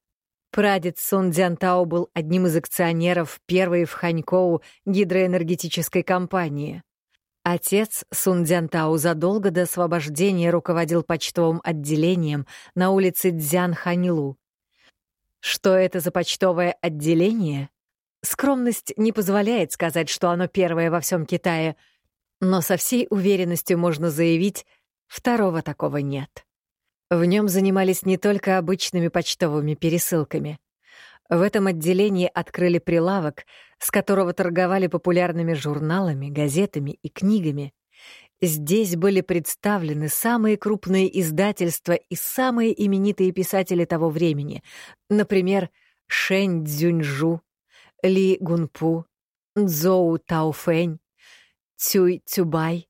Прадед Сун Дзянтао был одним из акционеров первой в Ханькоу гидроэнергетической компании. Отец Сун Дзянтау задолго до освобождения руководил почтовым отделением на улице Дзянханилу. Что это за почтовое отделение? Скромность не позволяет сказать, что оно первое во всем Китае, но со всей уверенностью можно заявить, второго такого нет. В нем занимались не только обычными почтовыми пересылками. В этом отделении открыли прилавок, с которого торговали популярными журналами, газетами и книгами. Здесь были представлены самые крупные издательства и самые именитые писатели того времени, например, Шэнь Цзюньжу, Ли Гунпу, Цзоу Таофэнь, Цюй Цюбай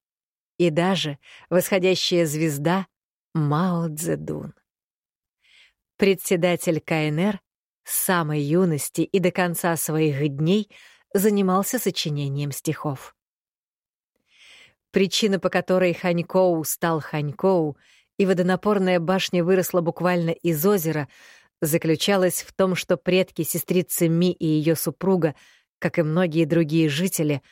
и даже восходящая звезда Мао Цзэдун. Председатель КНР с самой юности и до конца своих дней занимался сочинением стихов. Причина, по которой Ханькоу стал Ханькоу, и водонапорная башня выросла буквально из озера, заключалась в том, что предки сестрицы Ми и ее супруга, как и многие другие жители,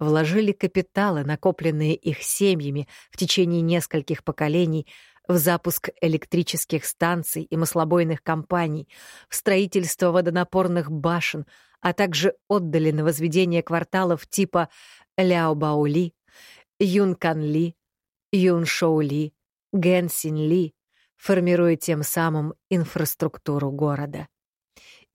вложили капиталы, накопленные их семьями в течение нескольких поколений, в запуск электрических станций и маслобойных компаний, в строительство водонапорных башен, а также отдали на возведение кварталов типа Ляо-Баоли, Юн-Кан-Ли, Юн-Шоу-Ли, Ген-Син-Ли, формируя тем самым инфраструктуру города.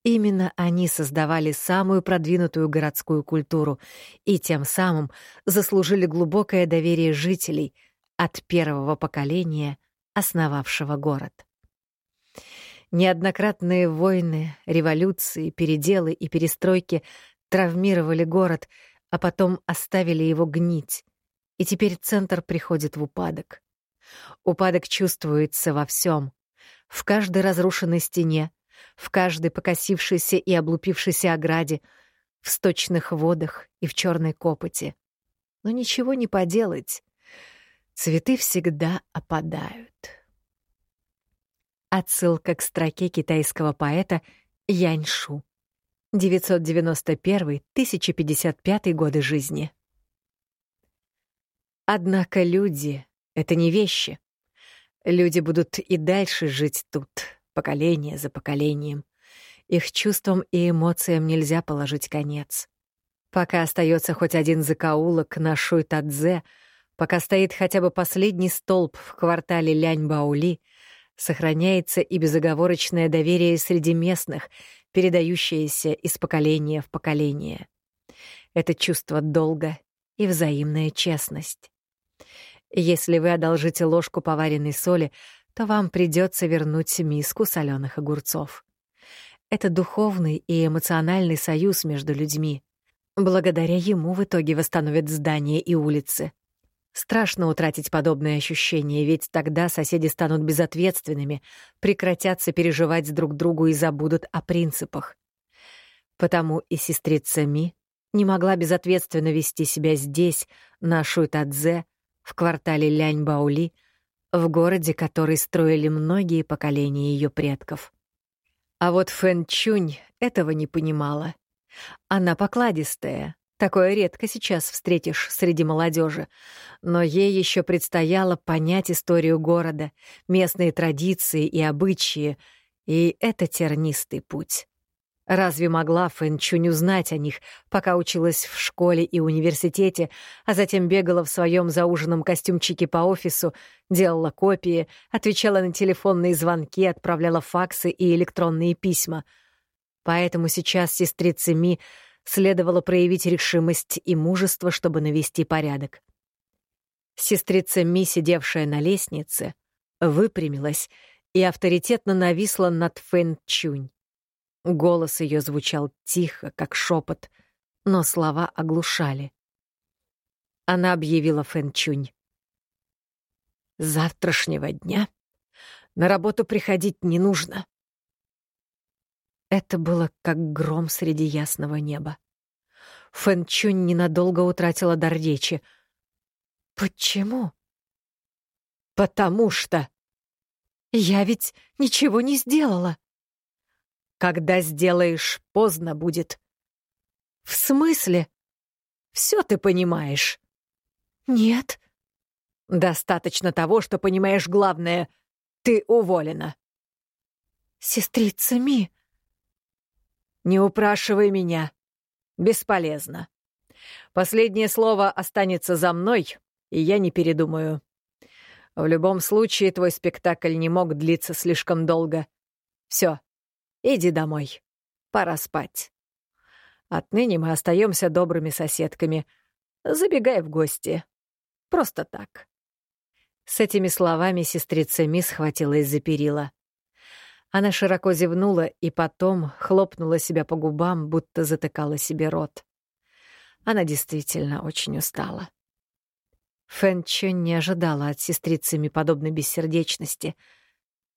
Именно они создавали самую продвинутую городскую культуру и тем самым заслужили глубокое доверие жителей от первого поколения основавшего город. Неоднократные войны, революции, переделы и перестройки травмировали город, а потом оставили его гнить, и теперь центр приходит в упадок. Упадок чувствуется во всем, в каждой разрушенной стене, в каждой покосившейся и облупившейся ограде, в сточных водах и в черной копоти. Но ничего не поделать. Цветы всегда опадают. Отсылка к строке китайского поэта Яньшу. 991-1055 годы жизни. Однако люди — это не вещи. Люди будут и дальше жить тут, поколение за поколением. Их чувствам и эмоциям нельзя положить конец. Пока остается хоть один закоулок на Шуй-Тадзе, пока стоит хотя бы последний столб в квартале Лянь-Баули, сохраняется и безоговорочное доверие среди местных, передающееся из поколения в поколение. Это чувство долга и взаимная честность. Если вы одолжите ложку поваренной соли, то вам придется вернуть миску соленых огурцов. Это духовный и эмоциональный союз между людьми. Благодаря ему в итоге восстановят здания и улицы. Страшно утратить подобные ощущения, ведь тогда соседи станут безответственными, прекратятся переживать друг другу и забудут о принципах. Потому и сестрица Ми не могла безответственно вести себя здесь, на Шуйтадзе, в квартале Лянь-Баули, в городе, который строили многие поколения ее предков. А вот Фэн Чунь этого не понимала. Она покладистая, такое редко сейчас встретишь среди молодежи, но ей еще предстояло понять историю города, местные традиции и обычаи, и это тернистый путь. Разве могла Фэн Чунь узнать о них, пока училась в школе и университете, а затем бегала в своем зауженном костюмчике по офису, делала копии, отвечала на телефонные звонки, отправляла факсы и электронные письма. Поэтому сейчас сестрице Ми следовало проявить решимость и мужество, чтобы навести порядок. Сестрица Ми, сидевшая на лестнице, выпрямилась и авторитетно нависла над Фэн Чунь. Голос ее звучал тихо, как шепот, но слова оглушали. Она объявила Фэнчунь. «Завтрашнего дня на работу приходить не нужно». Это было как гром среди ясного неба. Фэнчунь ненадолго утратила дар речи. «Почему?» «Потому что...» «Я ведь ничего не сделала!» Когда сделаешь, поздно будет. В смысле? Все ты понимаешь. Нет. Достаточно того, что понимаешь главное. Ты уволена. Сестрица Ми. Не упрашивай меня. Бесполезно. Последнее слово останется за мной, и я не передумаю. В любом случае, твой спектакль не мог длиться слишком долго. Все, Иди домой. Пора спать. Отныне мы остаемся добрыми соседками. Забегай в гости. Просто так. С этими словами сестрица Ми схватилась за перила. Она широко зевнула и потом хлопнула себя по губам, будто затыкала себе рот. Она действительно очень устала. Фэн Чон не ожидала от сестрицы Ми подобной бессердечности.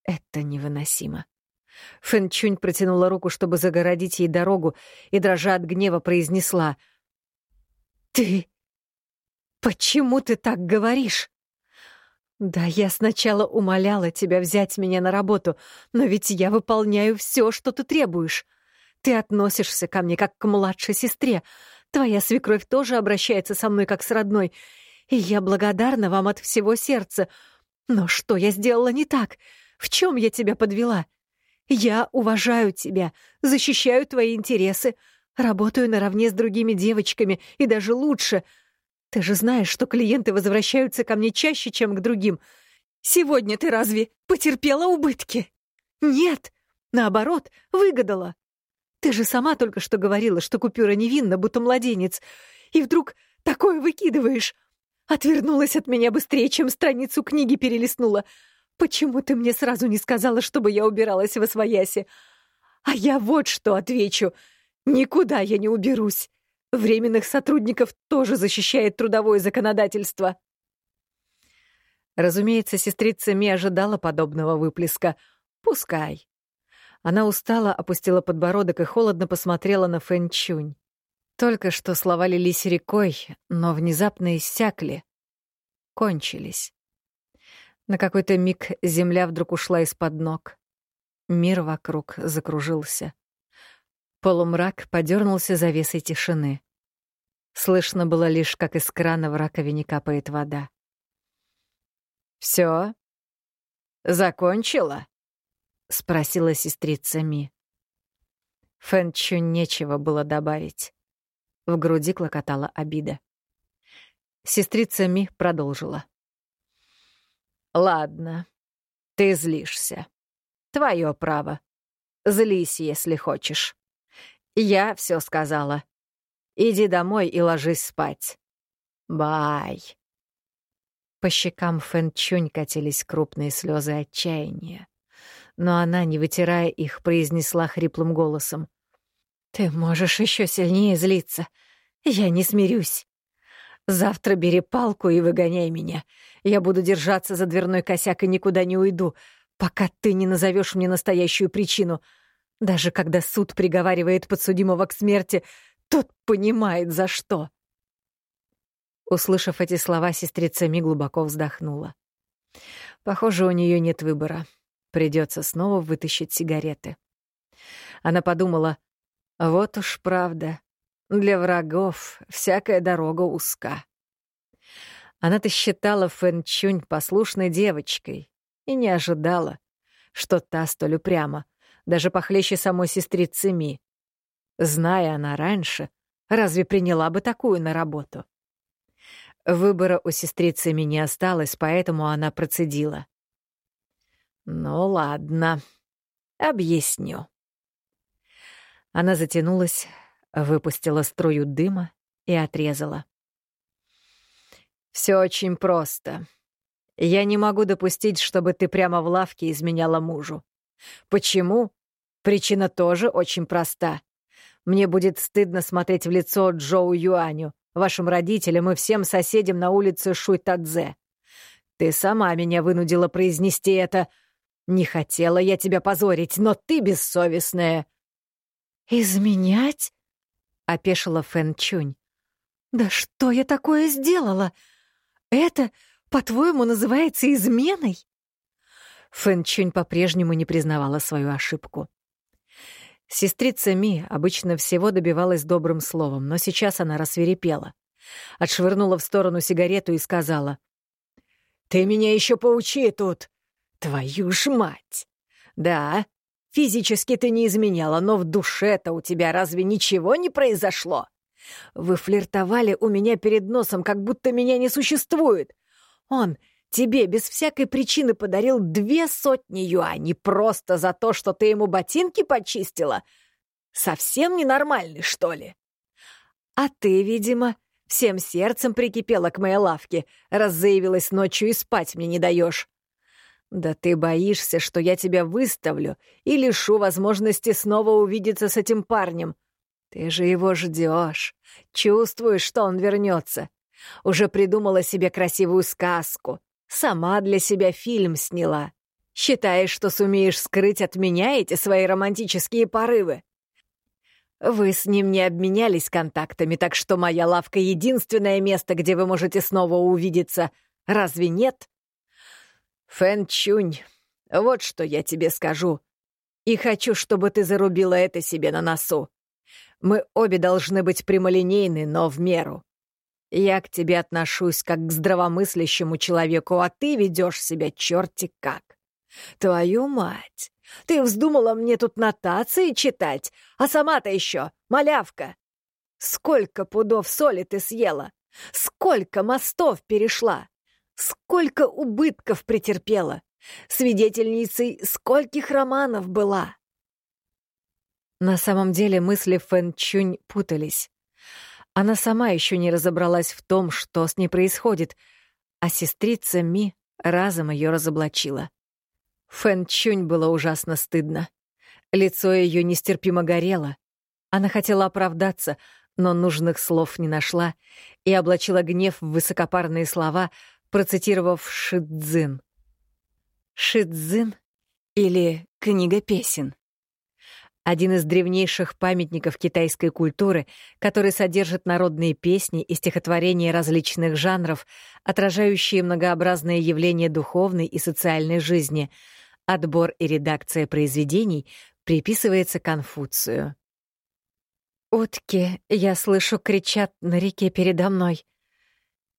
Это невыносимо. Фэн Чунь протянула руку, чтобы загородить ей дорогу, и, дрожа от гнева, произнесла. «Ты... Почему ты так говоришь?» «Да, я сначала умоляла тебя взять меня на работу, но ведь я выполняю все, что ты требуешь. Ты относишься ко мне как к младшей сестре. Твоя свекровь тоже обращается со мной как с родной, и я благодарна вам от всего сердца. Но что я сделала не так? В чем я тебя подвела?» Я уважаю тебя, защищаю твои интересы, работаю наравне с другими девочками и даже лучше. Ты же знаешь, что клиенты возвращаются ко мне чаще, чем к другим. Сегодня ты разве потерпела убытки? Нет, наоборот, выгадала. Ты же сама только что говорила, что купюра невинна, будто младенец. И вдруг такое выкидываешь. Отвернулась от меня быстрее, чем страницу книги перелистнула. Почему ты мне сразу не сказала, чтобы я убиралась в освояси? А я вот что отвечу. Никуда я не уберусь. Временных сотрудников тоже защищает трудовое законодательство. Разумеется, сестрица Ми ожидала подобного выплеска. Пускай. Она устала, опустила подбородок и холодно посмотрела на Фэн Чунь. Только что слова лились рекой, но внезапно иссякли. Кончились. На какой-то миг земля вдруг ушла из-под ног. Мир вокруг закружился. Полумрак подернулся завесой тишины. Слышно было лишь, как из крана в раковине капает вода. «Всё? Закончила?» — спросила сестрица Ми. Фэнчу нечего было добавить. В груди клокотала обида. Сестрица Ми продолжила. «Ладно, ты злишься. Твое право. Злись, если хочешь. Я все сказала. Иди домой и ложись спать. Бай!» По щекам Фэн Чунь катились крупные слезы отчаяния. Но она, не вытирая их, произнесла хриплым голосом. «Ты можешь еще сильнее злиться. Я не смирюсь. Завтра бери палку и выгоняй меня. Я буду держаться за дверной косяк и никуда не уйду, пока ты не назовешь мне настоящую причину. Даже когда суд приговаривает подсудимого к смерти, тот понимает, за что». Услышав эти слова, сестрица Ми глубоко вздохнула. Похоже, у нее нет выбора. Придется снова вытащить сигареты. Она подумала, вот уж правда, для врагов всякая дорога узка. Она-то считала Фэн Чунь послушной девочкой и не ожидала, что та столь упряма, даже похлеще самой сестрицы Ми. Зная она раньше, разве приняла бы такую на работу? Выбора у сестрицы не осталось, поэтому она процедила. «Ну ладно, объясню». Она затянулась, выпустила струю дыма и отрезала. «Все очень просто. Я не могу допустить, чтобы ты прямо в лавке изменяла мужу. Почему? Причина тоже очень проста. Мне будет стыдно смотреть в лицо Джоу Юаню, вашим родителям и всем соседям на улице Шуйтадзе. Ты сама меня вынудила произнести это. Не хотела я тебя позорить, но ты бессовестная».
«Изменять?» — опешила Фэн Чунь. «Да что я такое сделала? Это, по-твоему, называется изменой?»
Фэн Чунь по-прежнему не признавала свою ошибку. Сестрица Ми обычно всего добивалась добрым словом, но сейчас она рассверепела. Отшвырнула в сторону сигарету и сказала. «Ты меня еще поучи тут! Твою ж мать! Да, физически ты не изменяла, но в душе-то у тебя разве ничего не произошло? Вы флиртовали у меня перед носом, как будто меня не существует. Он тебе без всякой причины подарил две сотни юаней просто за то, что ты ему ботинки почистила? Совсем ненормальный, что ли? А ты, видимо, всем сердцем прикипела к моей лавке, раз заявилась ночью и спать мне не даешь. Да ты боишься, что я тебя выставлю и лишу возможности снова увидеться с этим парнем. Ты же его ждешь, чувствуешь, что он вернется. Уже придумала себе красивую сказку, Сама для себя фильм сняла. Считаешь, что сумеешь скрыть от меня эти свои романтические порывы? Вы с ним не обменялись контактами, так что моя лавка — единственное место, где вы можете снова увидеться. Разве нет? Фэн Чунь, вот что я тебе скажу. И хочу, чтобы ты зарубила это себе на носу. Мы обе должны быть прямолинейны, но в меру. Я к тебе отношусь как к здравомыслящему человеку, а ты ведешь себя черти как. Твою мать! Ты вздумала мне тут нотации читать, а сама-то еще малявка. Сколько пудов соли ты съела? Сколько мостов перешла? Сколько убытков претерпела? Свидетельницей скольких романов была? На самом деле мысли Фэн Чунь путались. Она сама еще не разобралась в том, что с ней происходит, а сестрица Ми разом ее разоблачила. Фэн Чунь было ужасно стыдно. Лицо ее нестерпимо горело. Она хотела оправдаться, но нужных слов не нашла и облачила гнев в высокопарные слова, процитировав Шидзин. Шидзин или «Книга песен» один из древнейших памятников китайской культуры, который содержит народные песни и стихотворения различных жанров, отражающие многообразные явления духовной и социальной жизни. Отбор и редакция произведений приписывается Конфуцию.
«Утки, я слышу, кричат на реке передо мной.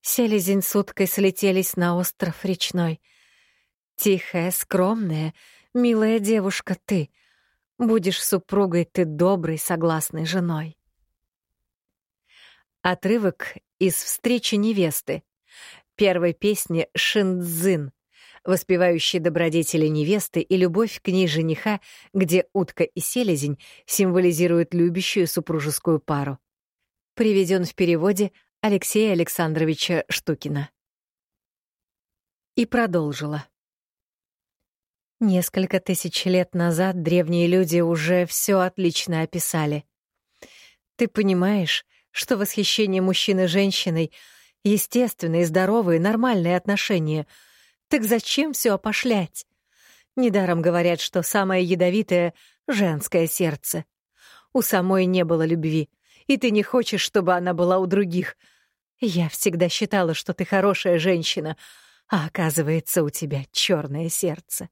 Селезень с уткой слетелись на остров речной. Тихая, скромная, Милая девушка ты. Будешь супругой ты доброй, согласной женой.
Отрывок из «Встречи невесты» первой песни «Шиндзин», воспевающей добродетели невесты и любовь к ней жениха, где утка и селезень символизируют любящую супружескую пару. Приведен в переводе Алексея Александровича Штукина. И продолжила. Несколько тысяч лет назад древние люди уже все отлично описали. Ты понимаешь, что восхищение мужчины женщиной — естественные, здоровые, нормальные отношения. Так зачем все опошлять? Недаром говорят, что самое ядовитое — женское сердце. У самой не было любви, и ты не хочешь, чтобы она была у других. Я всегда считала, что ты хорошая женщина, а оказывается, у тебя черное сердце.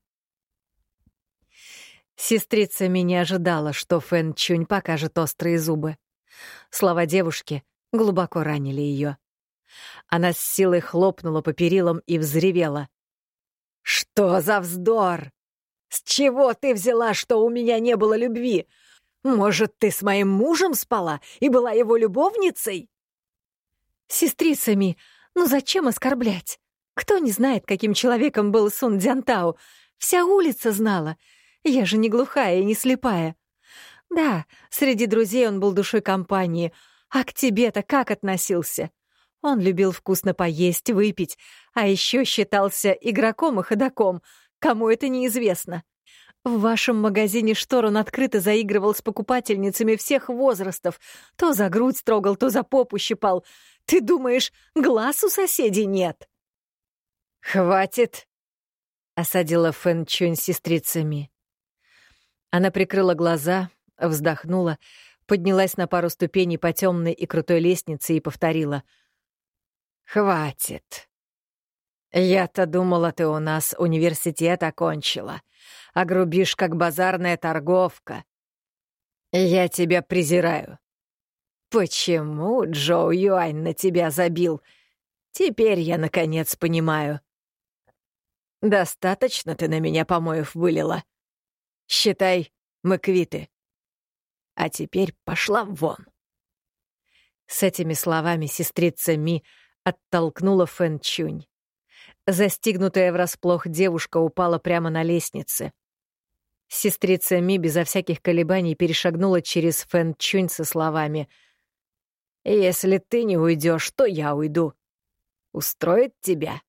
Сестрица меня ожидала, что Фэн Чунь покажет острые зубы. Слова девушки глубоко ранили ее. Она с силой хлопнула по перилам и взревела. «Что за вздор? С чего ты взяла, что у меня не было любви? Может, ты с моим мужем спала и была его любовницей?»
«Сестрицами, ну зачем оскорблять? Кто не знает, каким человеком был Сун Дзянтау? Вся улица знала. Я же не глухая и не слепая. Да, среди друзей он был душой компании. А к тебе-то как относился? Он любил вкусно поесть, выпить, а еще считался игроком и ходаком. Кому это неизвестно? В вашем магазине штор он открыто заигрывал с покупательницами всех возрастов. То за грудь строгал, то за попу щипал. Ты думаешь, глаз у соседей нет?
«Хватит!» — осадила Фэн Чунь сестрицами. Она прикрыла глаза, вздохнула, поднялась на пару ступеней по темной и крутой лестнице и повторила. «Хватит. Я-то думала, ты у нас университет окончила, а грубишь, как базарная торговка. Я тебя презираю. Почему Джоу Юань на тебя забил? Теперь я, наконец, понимаю. Достаточно ты на меня помоев вылила. Считай, мы квиты. А теперь пошла вон. С этими словами сестрица Ми оттолкнула Фэн Чунь. Застигнутая врасплох девушка упала прямо на лестнице. Сестрица Ми безо всяких колебаний перешагнула через Фэн Чунь со словами «Если ты не уйдешь, то я уйду. Устроит тебя?»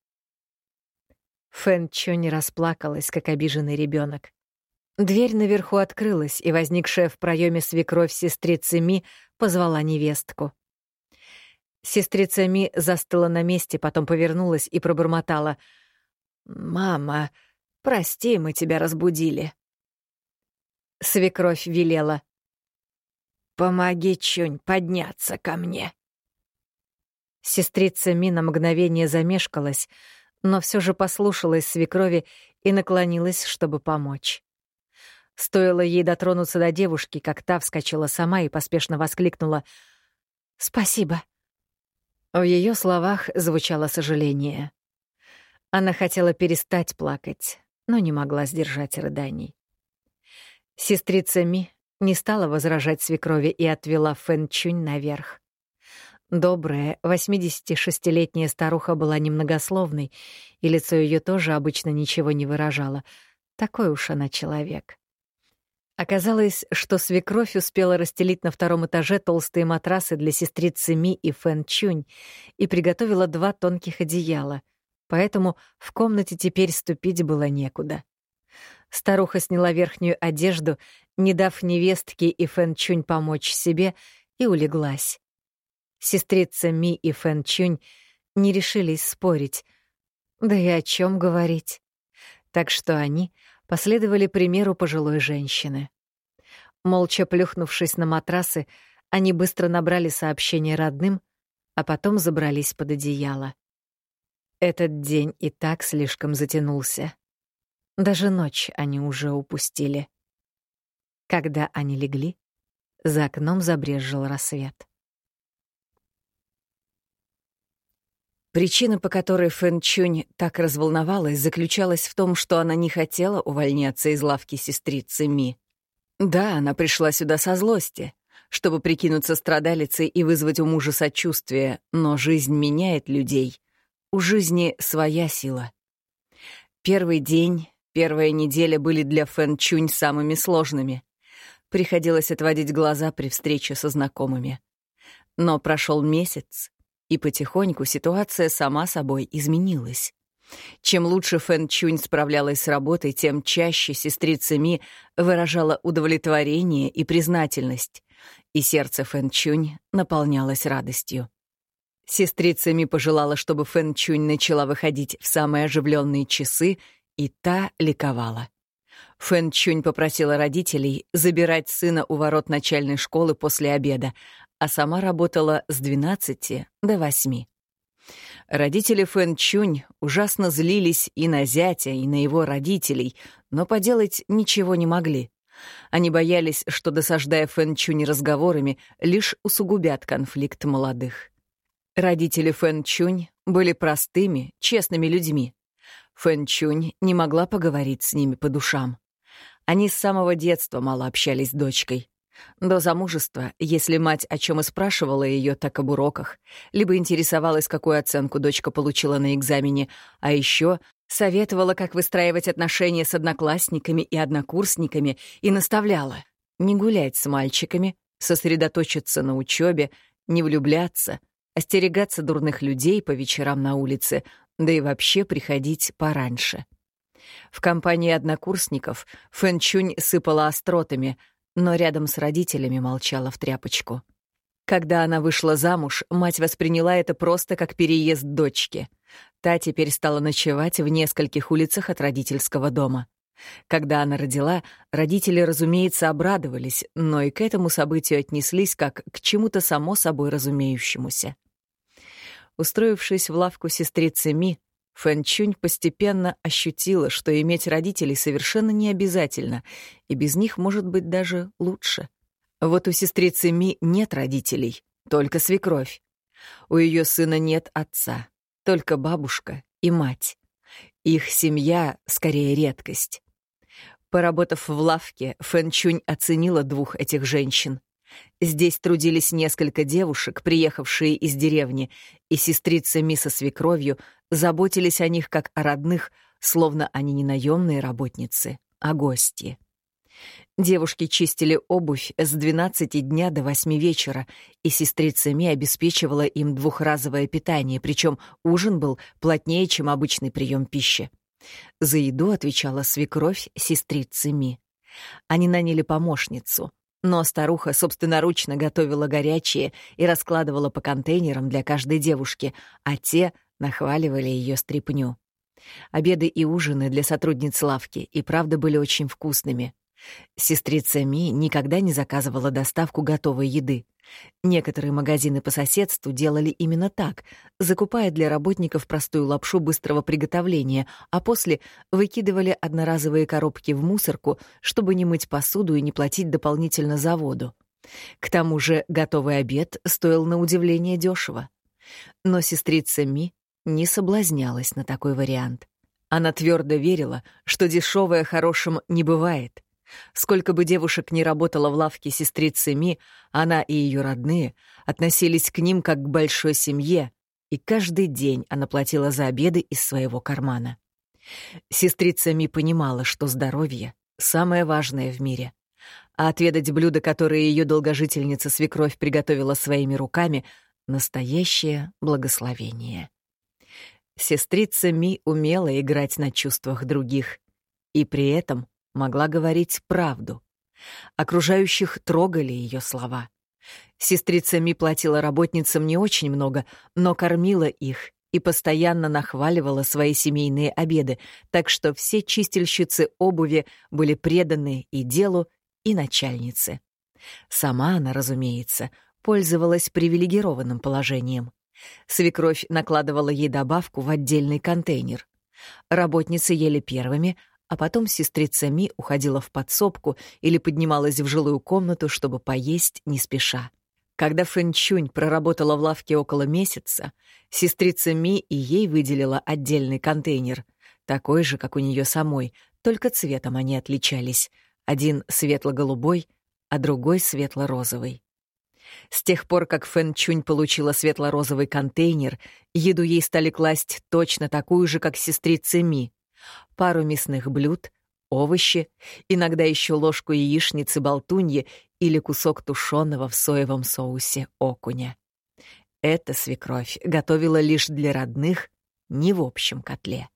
Фэн Чунь расплакалась, как обиженный ребенок. Дверь наверху открылась, и возникшая в проеме свекровь сестрицы Ми позвала невестку. Сестрица Ми застыла на месте, потом повернулась и пробормотала. «Мама, прости, мы тебя разбудили». Свекровь велела. «Помоги, Чунь, подняться ко мне». Сестрица Ми на мгновение замешкалась, но все же послушалась свекрови и наклонилась, чтобы помочь. Стоило ей дотронуться до девушки, как та вскочила сама и поспешно воскликнула «Спасибо». В ее словах звучало сожаление. Она хотела перестать плакать, но не могла сдержать рыданий. Сестрица Ми не стала возражать свекрови и отвела Фэн Чунь наверх. Добрая, 86-летняя старуха была немногословной, и лицо ее тоже обычно ничего не выражало. Такой уж она человек. Оказалось, что свекровь успела расстелить на втором этаже толстые матрасы для сестрицы Ми и Фэн Чунь и приготовила два тонких одеяла, поэтому в комнате теперь ступить было некуда. Старуха сняла верхнюю одежду, не дав невестке и Фэн Чунь помочь себе, и улеглась. Сестрица Ми и Фэн Чунь не решились спорить, да и о чем говорить. Так что они последовали примеру пожилой женщины. Молча плюхнувшись на матрасы, они быстро набрали сообщение родным, а потом забрались под одеяло. Этот день и так слишком затянулся. Даже ночь они уже упустили. Когда они легли, за окном забрезжил рассвет. Причина, по которой Фэн Чунь так разволновалась, заключалась в том, что она не хотела увольняться из лавки сестрицы Ми. Да, она пришла сюда со злости, чтобы прикинуться страдалицей и вызвать у мужа сочувствие, но жизнь меняет людей. У жизни своя сила. Первый день, первая неделя были для Фэн Чунь самыми сложными. Приходилось отводить глаза при встрече со знакомыми. Но прошел месяц, и потихоньку ситуация сама собой изменилась. Чем лучше Фэн Чунь справлялась с работой, тем чаще сестрица Ми выражала удовлетворение и признательность, и сердце Фэн Чунь наполнялось радостью. Сестрица Ми пожелала, чтобы Фэн Чунь начала выходить в самые оживленные часы, и та ликовала. Фэн Чунь попросила родителей забирать сына у ворот начальной школы после обеда, а сама работала с 12 до 8. Родители Фэн Чунь ужасно злились и на зятя, и на его родителей, но поделать ничего не могли. Они боялись, что, досаждая Фэн Чунь разговорами, лишь усугубят конфликт молодых. Родители Фэн Чунь были простыми, честными людьми. Фэн Чунь не могла поговорить с ними по душам. Они с самого детства мало общались с дочкой. До замужества, если мать о чем и спрашивала ее, так об уроках, либо интересовалась, какую оценку дочка получила на экзамене, а еще советовала, как выстраивать отношения с одноклассниками и однокурсниками, и наставляла не гулять с мальчиками, сосредоточиться на учебе, не влюбляться, остерегаться дурных людей по вечерам на улице, да и вообще приходить пораньше. В компании однокурсников Фэн Чунь сыпала остротами — но рядом с родителями молчала в тряпочку. Когда она вышла замуж, мать восприняла это просто как переезд дочки. Та теперь стала ночевать в нескольких улицах от родительского дома. Когда она родила, родители, разумеется, обрадовались, но и к этому событию отнеслись как к чему-то само собой разумеющемуся. Устроившись в лавку сестрицы Ми, Фэнчунь постепенно ощутила, что иметь родителей совершенно не обязательно, и без них может быть даже лучше. Вот у сестрицы Ми нет родителей, только свекровь. У ее сына нет отца, только бабушка и мать. Их семья скорее редкость. Поработав в лавке, Фэнчунь оценила двух этих женщин. Здесь трудились несколько девушек, приехавшие из деревни, и сестрица Ми со свекровью заботились о них как о родных, словно они не наемные работницы, а гости. Девушки чистили обувь с 12 дня до 8 вечера, и сестрица Ми обеспечивала им двухразовое питание, причем ужин был плотнее, чем обычный прием пищи. За еду отвечала свекровь сестрицы Ми. Они наняли помощницу — но старуха собственноручно готовила горячее и раскладывала по контейнерам для каждой девушки, а те нахваливали ее стряпню. Обеды и ужины для сотрудниц лавки и правда были очень вкусными. Сестрица Ми никогда не заказывала доставку готовой еды. Некоторые магазины по соседству делали именно так, закупая для работников простую лапшу быстрого приготовления, а после выкидывали одноразовые коробки в мусорку, чтобы не мыть посуду и не платить дополнительно за воду. К тому же готовый обед стоил на удивление дешево. Но сестрица Ми не соблазнялась на такой вариант. Она твердо верила, что дешевое хорошим не бывает — Сколько бы девушек ни работало в лавке сестрицы Ми, она и ее родные относились к ним как к большой семье, и каждый день она платила за обеды из своего кармана. Сестрица Ми понимала, что здоровье — самое важное в мире, а отведать блюда, которые ее долгожительница свекровь приготовила своими руками — настоящее благословение. Сестрица Ми умела играть на чувствах других, и при этом могла говорить правду. Окружающих трогали ее слова. Сестрица Ми платила работницам не очень много, но кормила их и постоянно нахваливала свои семейные обеды, так что все чистильщицы обуви были преданы и делу, и начальнице. Сама она, разумеется, пользовалась привилегированным положением. Свекровь накладывала ей добавку в отдельный контейнер. Работницы ели первыми, а потом сестрица Ми уходила в подсобку или поднималась в жилую комнату, чтобы поесть не спеша. Когда Фэнчунь проработала в лавке около месяца, сестрица Ми и ей выделила отдельный контейнер, такой же, как у нее самой, только цветом они отличались. Один светло-голубой, а другой светло-розовый. С тех пор, как Фэн Чунь получила светло-розовый контейнер, еду ей стали класть точно такую же, как сестрица Ми. Пару мясных блюд, овощи, иногда еще ложку яичницы болтуньи или кусок тушеного в соевом соусе окуня. Эта свекровь готовила лишь для родных, не в общем котле.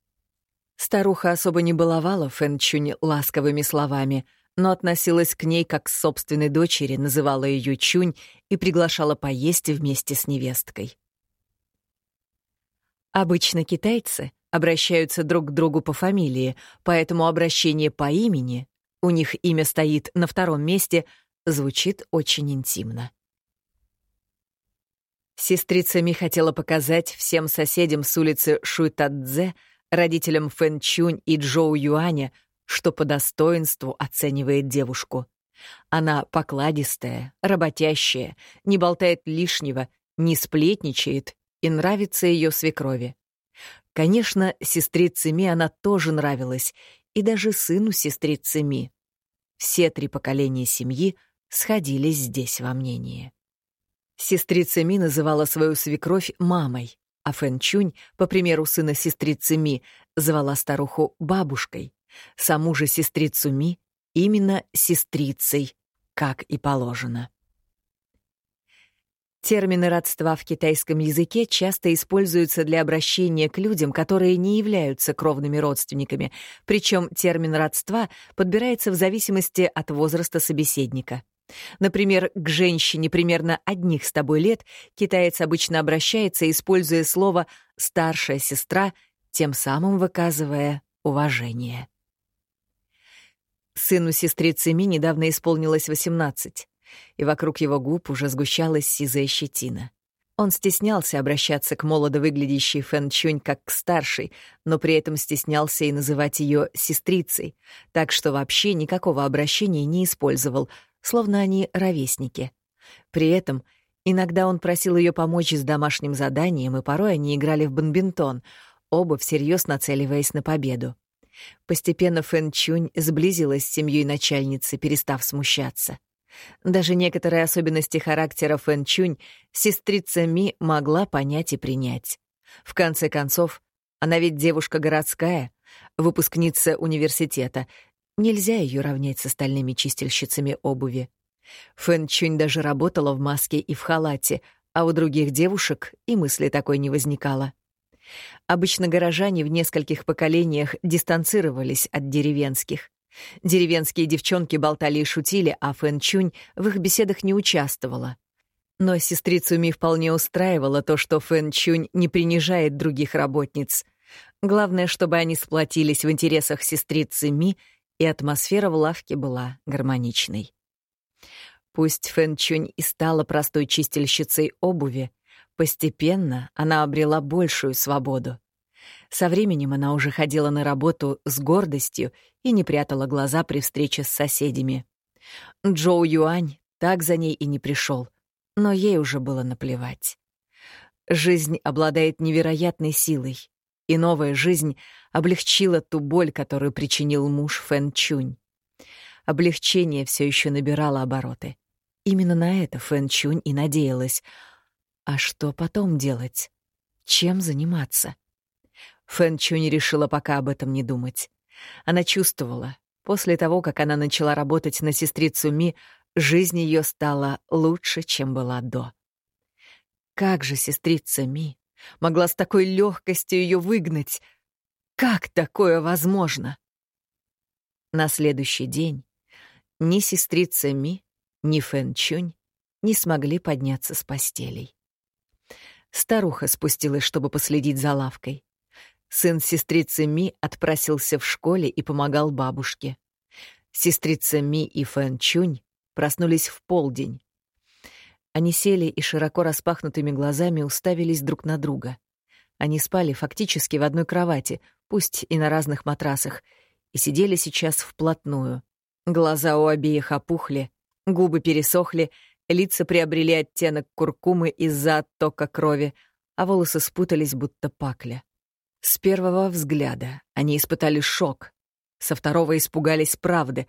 Старуха особо не баловала Фэнчунь ласковыми словами, но относилась к ней как к собственной дочери, называла ее Чунь и приглашала поесть вместе с невесткой. Обычно китайцы обращаются друг к другу по фамилии, поэтому обращение по имени, у них имя стоит на втором месте, звучит очень интимно. Сестрица Ми хотела показать всем соседям с улицы Шуйтадзе, родителям Фэн Чунь и Джоу Юаня, что по достоинству оценивает девушку. Она покладистая, работящая, не болтает лишнего, не сплетничает и нравится ее свекрови. Конечно, сестрице Ми она тоже нравилась, и даже сыну сестрицы Ми. Все три поколения семьи сходились здесь во мнении. Сестрица Ми называла свою свекровь мамой, а Фэн Чунь, по примеру сына сестрицы Ми, звала старуху бабушкой, саму же сестрицу Ми именно сестрицей, как и положено. Термины родства в китайском языке часто используются для обращения к людям, которые не являются кровными родственниками, причем термин родства подбирается в зависимости от возраста собеседника. Например, к женщине примерно одних с тобой лет китаец обычно обращается, используя слово «старшая сестра», тем самым выказывая уважение. Сыну сестрицы Ми недавно исполнилось 18, и вокруг его губ уже сгущалась сизая щетина. Он стеснялся обращаться к молодо выглядящей Фэн Чунь как к старшей, но при этом стеснялся и называть ее сестрицей, так что вообще никакого обращения не использовал, словно они ровесники. При этом иногда он просил ее помочь с домашним заданием, и порой они играли в бадминтон, оба всерьез нацеливаясь на победу. Постепенно Фэн Чунь сблизилась с семьей начальницы, перестав смущаться. Даже некоторые особенности характера Фэн Чунь сестрица Ми могла понять и принять. В конце концов, она ведь девушка городская, выпускница университета. Нельзя ее равнять с остальными чистильщицами обуви. Фэн Чунь даже работала в маске и в халате, а у других девушек и мысли такой не возникало. Обычно горожане в нескольких поколениях дистанцировались от деревенских. Деревенские девчонки болтали и шутили, а Фэн Чунь в их беседах не участвовала. Но сестрицу Ми вполне устраивало то, что Фэн Чунь не принижает других работниц. Главное, чтобы они сплотились в интересах сестрицы Ми, и атмосфера в лавке была гармоничной. Пусть Фэн Чунь и стала простой чистильщицей обуви, Постепенно она обрела большую свободу. Со временем она уже ходила на работу с гордостью и не прятала глаза при встрече с соседями. Джоу Юань так за ней и не пришел, но ей уже было наплевать. Жизнь обладает невероятной силой, и новая жизнь облегчила ту боль, которую причинил муж Фэн Чунь. Облегчение все еще набирало обороты. Именно на это Фэн Чунь и надеялась — а что потом делать? Чем заниматься? Фэн Чунь решила пока об этом не думать. Она чувствовала, после того, как она начала работать на сестрицу Ми, жизнь ее стала лучше, чем была до. Как же сестрица Ми могла с такой легкостью ее выгнать? Как такое возможно? На следующий день ни сестрица Ми, ни Фэн Чунь не смогли подняться с постелей. Старуха спустилась, чтобы последить за лавкой. Сын сестрицы Ми отпросился в школе и помогал бабушке. Сестрица Ми и Фэн Чунь проснулись в полдень. Они сели и широко распахнутыми глазами уставились друг на друга. Они спали фактически в одной кровати, пусть и на разных матрасах, и сидели сейчас вплотную. Глаза у обеих опухли, губы пересохли, Лица приобрели оттенок куркумы из-за оттока крови, а волосы спутались, будто пакля. С первого взгляда они испытали шок, со второго испугались правды,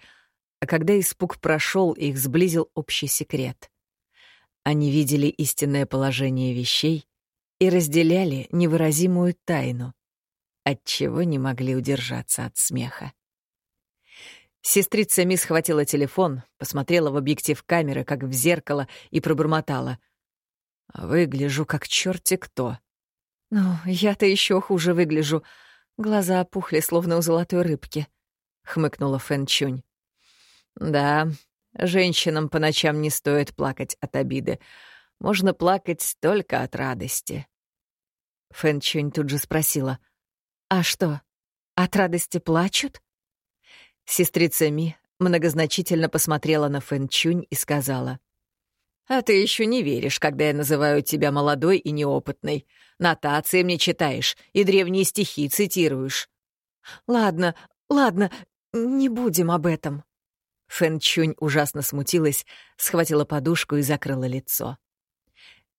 а когда испуг прошел, их сблизил общий секрет. Они видели истинное положение вещей и разделяли невыразимую тайну, отчего не могли удержаться от смеха. Сестрица Ми схватила телефон, посмотрела в объектив камеры, как в зеркало, и пробормотала. «Выгляжу как черти кто».
«Ну, я-то еще хуже выгляжу. Глаза опухли, словно у золотой рыбки», — хмыкнула Фэн Чунь.
«Да, женщинам по ночам не стоит плакать от обиды. Можно плакать только от радости».
Фэн Чунь тут же спросила. «А что, от радости плачут?»
Сестрица Ми многозначительно посмотрела на Фэн Чунь и сказала. «А ты еще не веришь, когда я называю тебя молодой и неопытной. Нотации мне читаешь и древние стихи цитируешь».
«Ладно, ладно, не будем об этом».
Фэн Чунь ужасно смутилась, схватила подушку и закрыла лицо.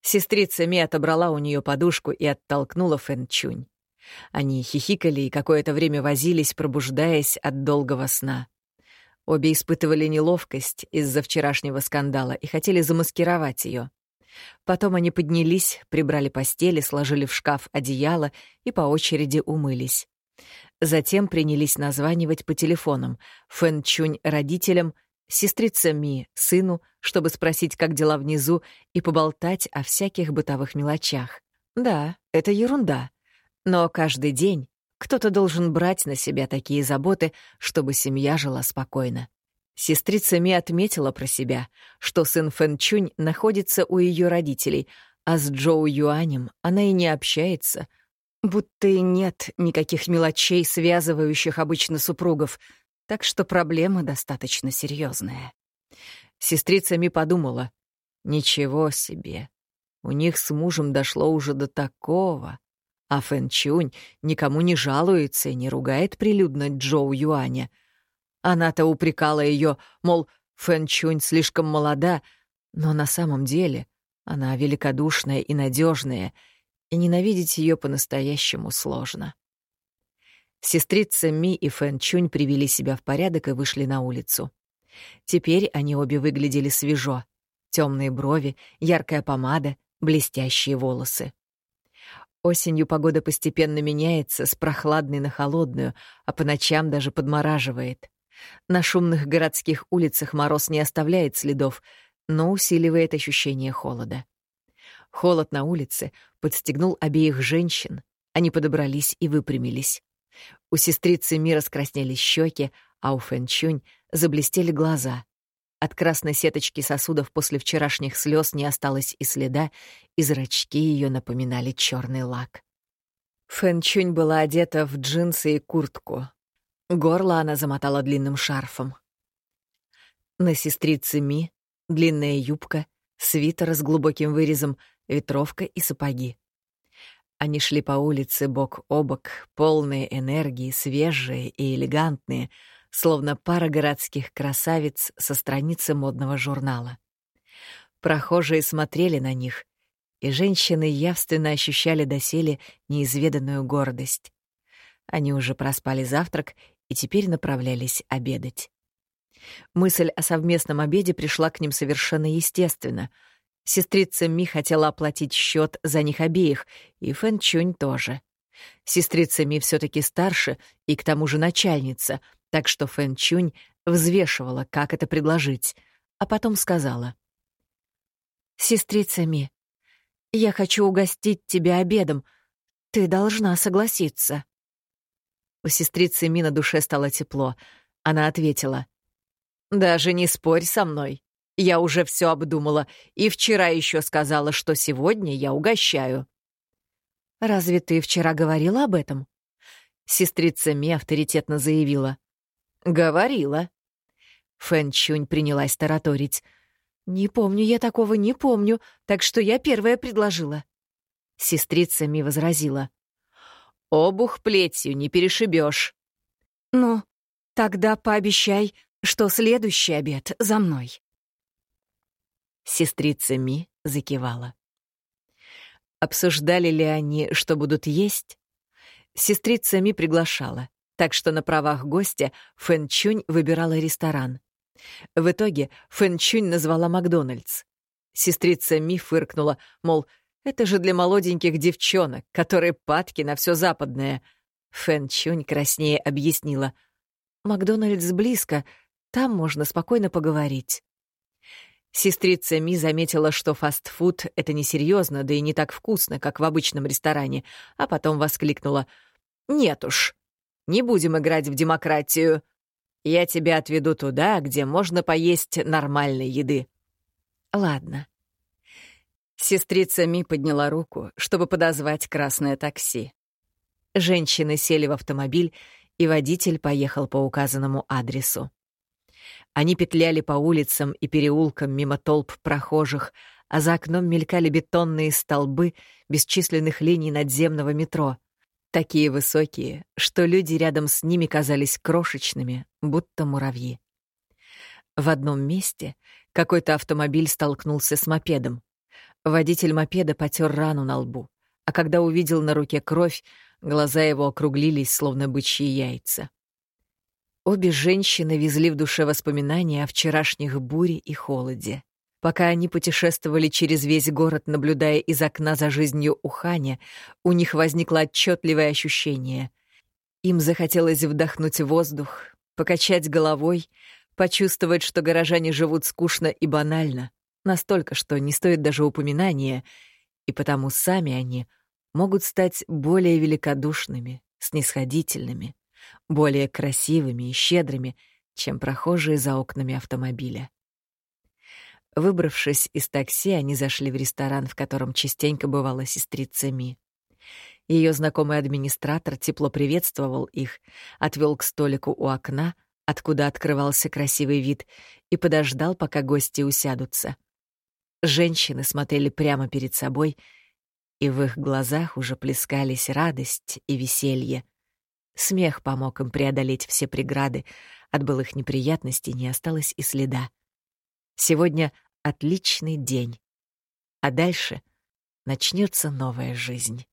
Сестрица Ми отобрала у нее подушку и оттолкнула Фэн Чунь. Они хихикали и какое-то время возились, пробуждаясь от долгого сна. Обе испытывали неловкость из-за вчерашнего скандала и хотели замаскировать ее. Потом они поднялись, прибрали постели, сложили в шкаф одеяло и по очереди умылись. Затем принялись названивать по телефонам Фэн Чунь родителям, сестрица Ми сыну, чтобы спросить, как дела внизу, и поболтать о всяких бытовых мелочах. Да, это ерунда. Но каждый день кто-то должен брать на себя такие заботы, чтобы семья жила спокойно. Сестрица Ми отметила про себя, что сын Фэн Чунь находится у ее родителей, а с Джоу Юанем она и не общается, будто и нет никаких мелочей, связывающих обычно супругов, так что проблема достаточно серьезная. Сестрица Ми подумала, ничего себе, у них с мужем дошло уже до такого. А Фэн Чунь никому не жалуется и не ругает прилюдно Джоу Юаня. Она-то упрекала ее, мол, Фэн Чунь слишком молода, но на самом деле она великодушная и надежная, и ненавидеть ее по-настоящему сложно. Сестрица Ми и Фэн Чунь привели себя в порядок и вышли на улицу. Теперь они обе выглядели свежо. Темные брови, яркая помада, блестящие волосы. Осенью погода постепенно меняется с прохладной на холодную, а по ночам даже подмораживает. На шумных городских улицах мороз не оставляет следов, но усиливает ощущение холода. Холод на улице подстегнул обеих женщин. Они подобрались и выпрямились. У сестрицы Ми раскраснелись щеки, а у Фэнчунь заблестели глаза. От красной сеточки сосудов после вчерашних слез не осталось и следа, и зрачки ее напоминали черный лак. Фэн Чунь была одета в джинсы и куртку. Горло она замотала длинным шарфом. На сестрице Ми длинная юбка, свитер с глубоким вырезом, ветровка и сапоги. Они шли по улице бок о бок, полные энергии, свежие и элегантные — словно пара городских красавиц со страницы модного журнала. Прохожие смотрели на них, и женщины явственно ощущали доселе неизведанную гордость. Они уже проспали завтрак и теперь направлялись обедать. Мысль о совместном обеде пришла к ним совершенно естественно. Сестрица Ми хотела оплатить счет за них обеих, и Фэн Чунь тоже. Сестрица Ми все таки старше и к тому же начальница — так что Фэн Чунь взвешивала, как это предложить, а потом сказала. «Сестрица Ми, я хочу угостить тебя обедом. Ты должна согласиться». У сестрицы Ми на душе стало тепло. Она ответила. «Даже не спорь со мной. Я уже все обдумала и вчера еще сказала, что сегодня я угощаю». «Разве ты вчера говорила об этом?» Сестрица Ми авторитетно заявила. «Говорила». Фэн Чунь принялась тараторить. «Не помню я такого, не помню, так что я первая предложила». Сестрица Ми возразила. «Обух плетью не перешибешь.
«Ну, тогда пообещай, что следующий обед за мной».
Сестрица Ми закивала. Обсуждали ли они, что будут есть? Сестрица Ми приглашала, так что на правах гостя Фэн Чунь выбирала ресторан. В итоге Фэн Чунь назвала Макдональдс. Сестрица Ми фыркнула, мол, это же для молоденьких девчонок, которые падки на все западное. Фэн Чунь краснее объяснила. «Макдональдс близко, там можно спокойно поговорить». Сестрица Ми заметила, что фастфуд — это несерьезно, да и не так вкусно, как в обычном ресторане, а потом воскликнула. «Нет уж, не будем играть в демократию. Я тебя отведу туда, где можно поесть нормальной еды». «Ладно». Сестрица Ми подняла руку, чтобы подозвать красное такси. Женщины сели в автомобиль, и водитель поехал по указанному адресу. Они петляли по улицам и переулкам мимо толп прохожих, а за окном мелькали бетонные столбы бесчисленных линий надземного метро, такие высокие, что люди рядом с ними казались крошечными, будто муравьи. В одном месте какой-то автомобиль столкнулся с мопедом. Водитель мопеда потер рану на лбу, а когда увидел на руке кровь, глаза его округлились, словно бычьи яйца. Обе женщины везли в душе воспоминания о вчерашних буре и холоде. Пока они путешествовали через весь город, наблюдая из окна за жизнью Уханя, у них возникло отчетливое ощущение. Им захотелось вдохнуть воздух, покачать головой, почувствовать, что горожане живут скучно и банально, настолько, что не стоит даже упоминания, и потому сами они могут стать более великодушными, снисходительными более красивыми и щедрыми, чем прохожие за окнами автомобиля. Выбравшись из такси, они зашли в ресторан, в котором частенько бывала сестрица Ми. Ее знакомый администратор тепло приветствовал их, отвел к столику у окна, откуда открывался красивый вид, и подождал, пока гости усядутся. Женщины смотрели прямо перед собой, и в их глазах уже плескались радость и веселье — Смех помог им преодолеть все преграды, от былых неприятностей не осталось и следа. Сегодня отличный день, а дальше начнется новая жизнь.